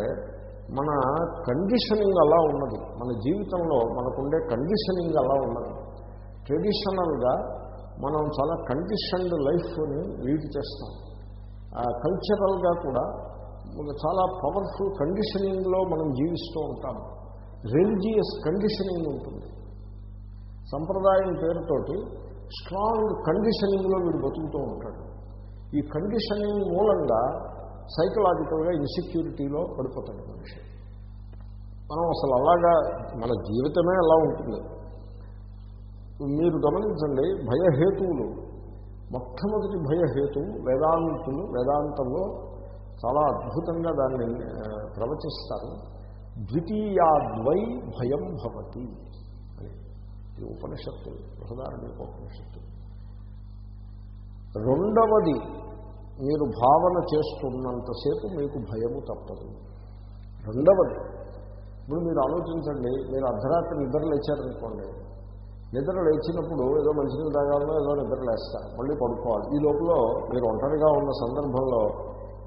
మన కండిషనింగ్ అలా ఉన్నది. మన జీవితంలో మనకుండే కండిషనింగ్ అలా ఉన్నది. ట్రెడిషనల్గా మనం చాలా కండిషన్డ్ లైఫ్ని లీడ్ చేస్తాం. కల్చరల్గా కూడా చాలా పవర్ఫుల్ కండిషనింగ్లో మనం జీవిస్తూ ఉంటాం. రిలీజియస్ కండిషనింగ్ ఉంటుంది. సంప్రదాయం పేరుతోటి స్ట్రాంగ్ కండిషనింగ్లో వీడు బతుకుతూ ఉంటాడు. ఈ కండిషనింగ్ మూలంగా సైకలాజికల్గా ఇన్సెక్యూరిటీలో పడిపోతాడు మనిషి. మనం అసలు అలాగా మన జీవితమే అలా ఉంటుంది. మీరు గమనించండి భయహేతువులు మొట్టమొదటి భయహేతువు వేదాంతులు వేదాంతంలో చాలా అద్భుతంగా దాన్ని ప్రవచిస్తారు. ద్వితీయాద్వై భయం భవతి అని. ఈ ఉపనిషత్తు బృహదారణ్య ఉపనిషత్తు రెండవది మీరు భావన చేస్తున్నంతసేపు మీకు భయము తప్పదు. రెండవది ఇప్పుడు మీరు ఆలోచించండి మీరు అర్ధరాత్రి నిద్ర లేచారనుకోండి నిద్ర లేచినప్పుడు ఏదో మంచినీళ్ళు తాగాలో ఏదో నిద్ర లేస్తారు మళ్ళీ పడుకోవాలి. ఈ లోపల మీరు ఒంటరిగా ఉన్న సందర్భంలో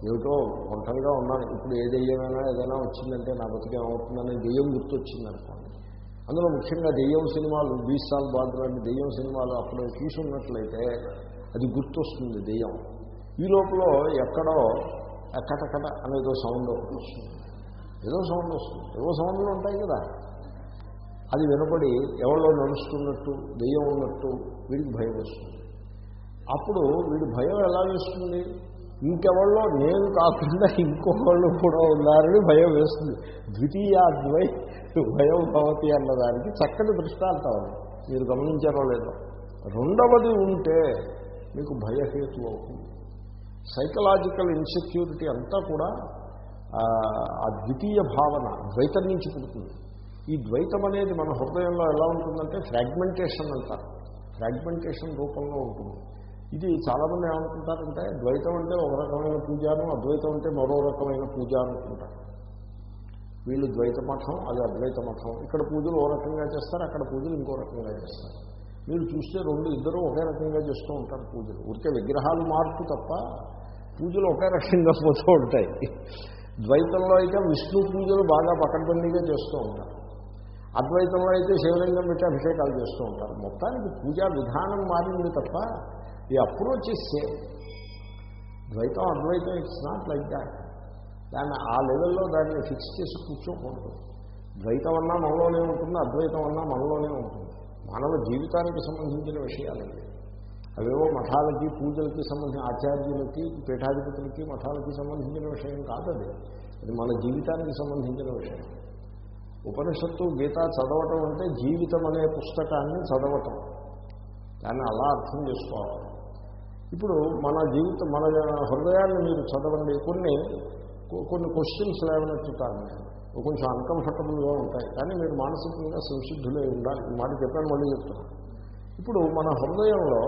ఏమిటో ఒంటరిగా ఉన్నాను ఇప్పుడు ఏ దెయ్యమైనా ఏదైనా వచ్చిందంటే నా బతికేమవుతుందనే దెయ్యం గుర్తొచ్చిందనుకోండి. అందులో ముఖ్యంగా దెయ్యం సినిమాలు బీసాల్ బాధ లాంటి దెయ్యం సినిమాలు అప్పుడు చూసున్నట్లయితే అది గుర్తొస్తుంది దెయ్యం. ఈ లోపల ఎక్కడో ఎక్కటక్కడ అనేదో సౌండ్ ఒకటి వస్తుంది. ఏదో సౌండ్ వస్తుంది. ఏదో సౌండ్లు ఉంటాయి కదా. అది వినపడి ఎవరిలో నడుస్తున్నట్టు దెయ్యం ఉన్నట్టు వీడికి భయం వస్తుంది. అప్పుడు వీడి భయం ఎలా వేస్తుంది? ఇంకెవరిలో నేను కాకుండా ఇంకొకళ్ళు కూడా ఉన్నారని భయం వేస్తుంది. ద్వితీయాద్వై భయం భవతి అన్నదానికి చక్కటి దృష్టాంతం మీరు గమనించారో లేదో. రెండవది ఉంటే మీకు భయహేతు అవుతుంది. సైకలాజికల్ ఇన్సెక్యూరిటీ అంతా కూడా ఆ ద్వితీయ భావన ద్వైతం నుంచి పుడుతుంది ఈ ద్వైతం అనేది మన హృదయంలో ఎలా ఉంటుందంటే ఫ్రాగ్మెంటేషన్ అంటారు ఫ్రాగ్మెంటేషన్ రూపంలో ఉంటుంది. ఇది చాలామంది ఏమనుకుంటారంటే ద్వైతం అంటే ఒక రకమైన పూజాను అద్వైతం అంటే మరో రకమైన పూజ అనుకుంటారు వీళ్ళు ద్వైత మఠం అది అద్వైత మఠం ఇక్కడ పూజలు ఓ రకంగా చేస్తారు అక్కడ పూజలు ఇంకో రకంగా చేస్తారు. మీరు చూస్తే రెండు ఇద్దరు ఒకే రకంగా చేస్తూ ఉంటారు పూజలు. ఉడికే విగ్రహాలు మార్పు తప్ప పూజలు ఒకే రకంగా పోతూ ఉంటాయి. ద్వైతంలో అయితే విష్ణు పూజలు బాగా పకడ్బందీగా చేస్తూ ఉంటారు. అద్వైతంలో అయితే శివలింగం పెట్టి అభిషేకాలు చేస్తూ ఉంటారు. మొత్తానికి పూజా విధానం మారింది తప్ప ఈ అప్రోచ్ ఇస్తే ద్వైతం అద్వైతం ఇట్స్ నాట్ లైక్ దాట్ దాన్ని ఆ లెవెల్లో దాన్ని ఫిక్స్ చేసి కూర్చోకూడదు. ద్వైతం అన్నా మనలోనే ఉంటుంది అద్వైతం అన్నా మనలోనే ఉంటుంది. మానవ జీవితానికి సంబంధించిన విషయాలండి అవేవో మఠాలకి పూజలకి సంబంధించిన ఆచార్యులకి పీఠాధిపతులకి మఠాలకి సంబంధించిన విషయం కాదది. అది మన జీవితానికి సంబంధించిన విషయం. ఉపనిషత్తు గీత చదవటం అంటే జీవితం అనే పుస్తకాన్ని చదవటం. దాన్ని అలా అర్థం చేసుకోవాలి. ఇప్పుడు మన జీవితం మన హృదయాన్ని మీరు చదవండి. కొన్ని కొన్ని క్వశ్చన్స్ లేవనెత్తుతాను నేను కొంచెం అన్కంఫర్టబుల్గా ఉంటాయి. కానీ మీరు మానసికంగా సంసిద్ధులై ఉండాలి. మాట చెప్పాను మళ్ళీ చెప్తున్నాను ఇప్పుడు మన హృదయంలో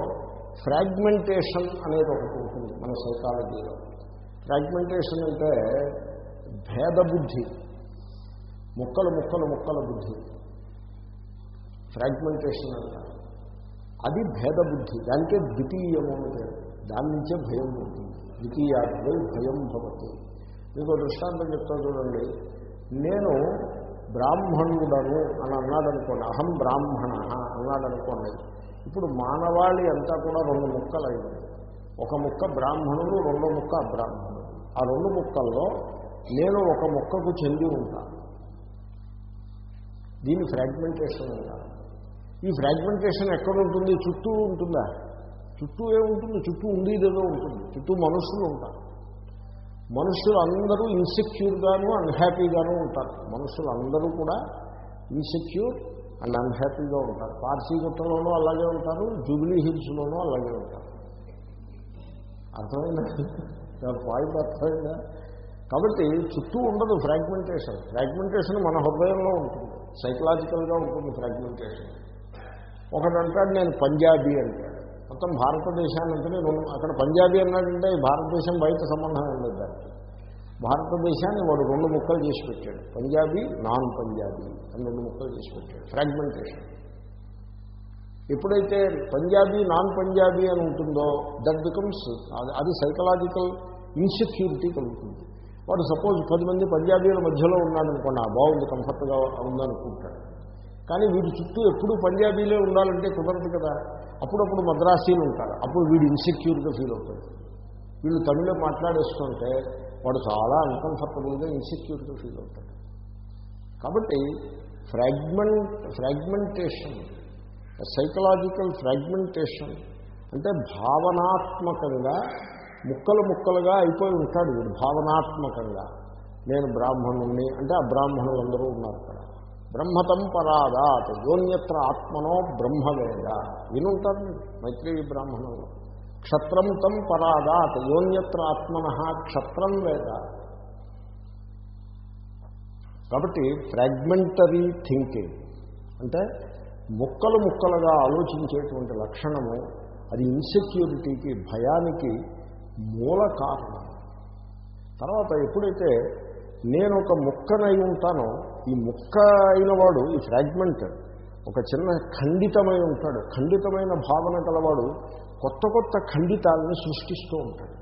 ఫ్రాగ్మెంటేషన్ అనేది ఒకటి ఉంటుంది మన సైకాలజీలో. ఫ్రాగ్మెంటేషన్ అంటే భేద బుద్ధి. ముక్కలు ముక్కలు ముక్కల బుద్ధి. ఫ్రాగ్మెంటేషన్ అంటారు అది భేద బుద్ధి. దానికే ద్వితీయము అంటే దాని నుంచే భయం ఉంటుంది ద్వితీయాద్వై భయం భవతి. మీకు దృష్టాంతం చెప్తా చూడండి. నేను బ్రాహ్మణుడను అని అన్నాడనుకోండి. అహం బ్రాహ్మణ అన్నాడనుకోండి. ఇప్పుడు మానవాళి అంతా కూడా రెండు ముక్కలు అయింది ఒక ముక్క బ్రాహ్మణుడు రెండో ముక్క అబ్రాహ్మణుడు. ఆ రెండు ముక్కల్లో నేను ఒక ముక్కకు చెంది ఉంటాను దీని ఫ్రాగ్మెంటేషన్ అంటారు ఈ ఫ్రాగ్మెంటేషన్ ఎక్కడ ఉంటుంది? చుట్టూ ఉంటుందా? చుట్టూ ఏముంటుంది చుట్టూ ఉండేదేదో ఉంటుంది. చుట్టూ మనుషులు ఉంటారు మనుషులు అందరూ ఇన్సెక్యూర్గాను అన్హ్యాపీగాను ఉంటారు. మనుషులు అందరూ కూడా ఇన్సెక్యూర్ అండ్ అన్హ్యాపీగా ఉంటారు. పార్సీగుట్టలోనూ అలాగే ఉంటారు జూబ్లీ హిల్స్లోనూ అలాగే ఉంటారు. అర్థమైందా? పాయింట్ అర్థమైందా? కాబట్టి చుట్టూ ఉండదు ఫ్రాగ్మెంటేషన్ ఫ్రాగ్మెంటేషన్ మన హృదయంలో ఉంటుంది. సైకలాజికల్గా ఉంటుంది ఫ్రాగ్మెంటేషన్ ఒకడంటాడు నేను పంజాబీ అంటాడు. మొత్తం భారతదేశాన్ని రెండు అక్కడ పంజాబీ అన్నాడంటే భారతదేశం బయట సంబంధం ఉండదు దానికి. భారతదేశాన్ని వాడు రెండు ముక్కలు చేసి పెట్టాడు. పంజాబీ నాన్ పంజాబీ అని రెండు ముక్కలు చేసి పెట్టాడు. ఫ్రాగ్మెంటేషన్ ఎప్పుడైతే పంజాబీ నాన్ పంజాబీ అని ఉంటుందో దట్ బికమ్స్ అది సైకలాజికల్ ఇన్సెక్యూరిటీ కలుగుతుంది. వాడు సపోజ్ పది మంది పంజాబీల మధ్యలో ఉన్నాడనుకోండి ఆ బాగుంది కంఫర్ట్గా ఉందనుకుంటాడు. కానీ వీడి చుట్టూ ఎప్పుడూ పంజాబీలే ఉండాలంటే కుదరదు కదా. అప్పుడప్పుడు మద్రాసీలు ఉంటారు. అప్పుడు వీడు ఇన్సెక్యూర్గా ఫీల్ అవుతాడు. వీళ్ళు తమిళ మాట్లాడేస్తుంటే వాడు చాలా అన్కంఫర్టబుల్గా ఇన్సెక్యూర్గా ఫీల్ అవుతాడు. కాబట్టి ఫ్రాగ్మెంట్ ఫ్రాగ్మెంటేషన్ సైకలాజికల్ ఫ్రాగ్మెంటేషన్ అంటే భావనాత్మకంగా ముక్కలు ముక్కలుగా అయిపోయి ఉంటాడు వీడు భావనాత్మకంగా. నేను బ్రాహ్మణుణ్ణి అంటే ఆ బ్రాహ్మణులందరూ ఉన్నారు అక్కడ. బ్రహ్మతం పరాదాత్ యోన్యత్ర ఆత్మనో బ్రహ్మవేద. వినుంటారు మైత్రి మైత్రేయ బ్రాహ్మణంలో. క్షత్రం తం పరాదాత్ యోన్యత్ర ఆత్మన క్షత్రం వేద. కాబట్టి ఫ్రాగ్మెంటరీ థింకింగ్ అంటే ముక్కలు ముక్కలుగా ఆలోచించేటువంటి లక్షణము అది ఇన్సెక్యూరిటీకి భయానికి మూల కారణం. తర్వాత ఎప్పుడైతే నేను ఒక ముక్కనై ఉంటానో ఈ ముక్క అయిన వాడు ఈ ఫ్రాగ్మెంట్ ఒక చిన్న ఖండితమై ఉంటాడు ఖండితమైన భావన కలవాడు కొత్త కొత్త ఖండితాలను సృష్టిస్తూ ఉంటాడు.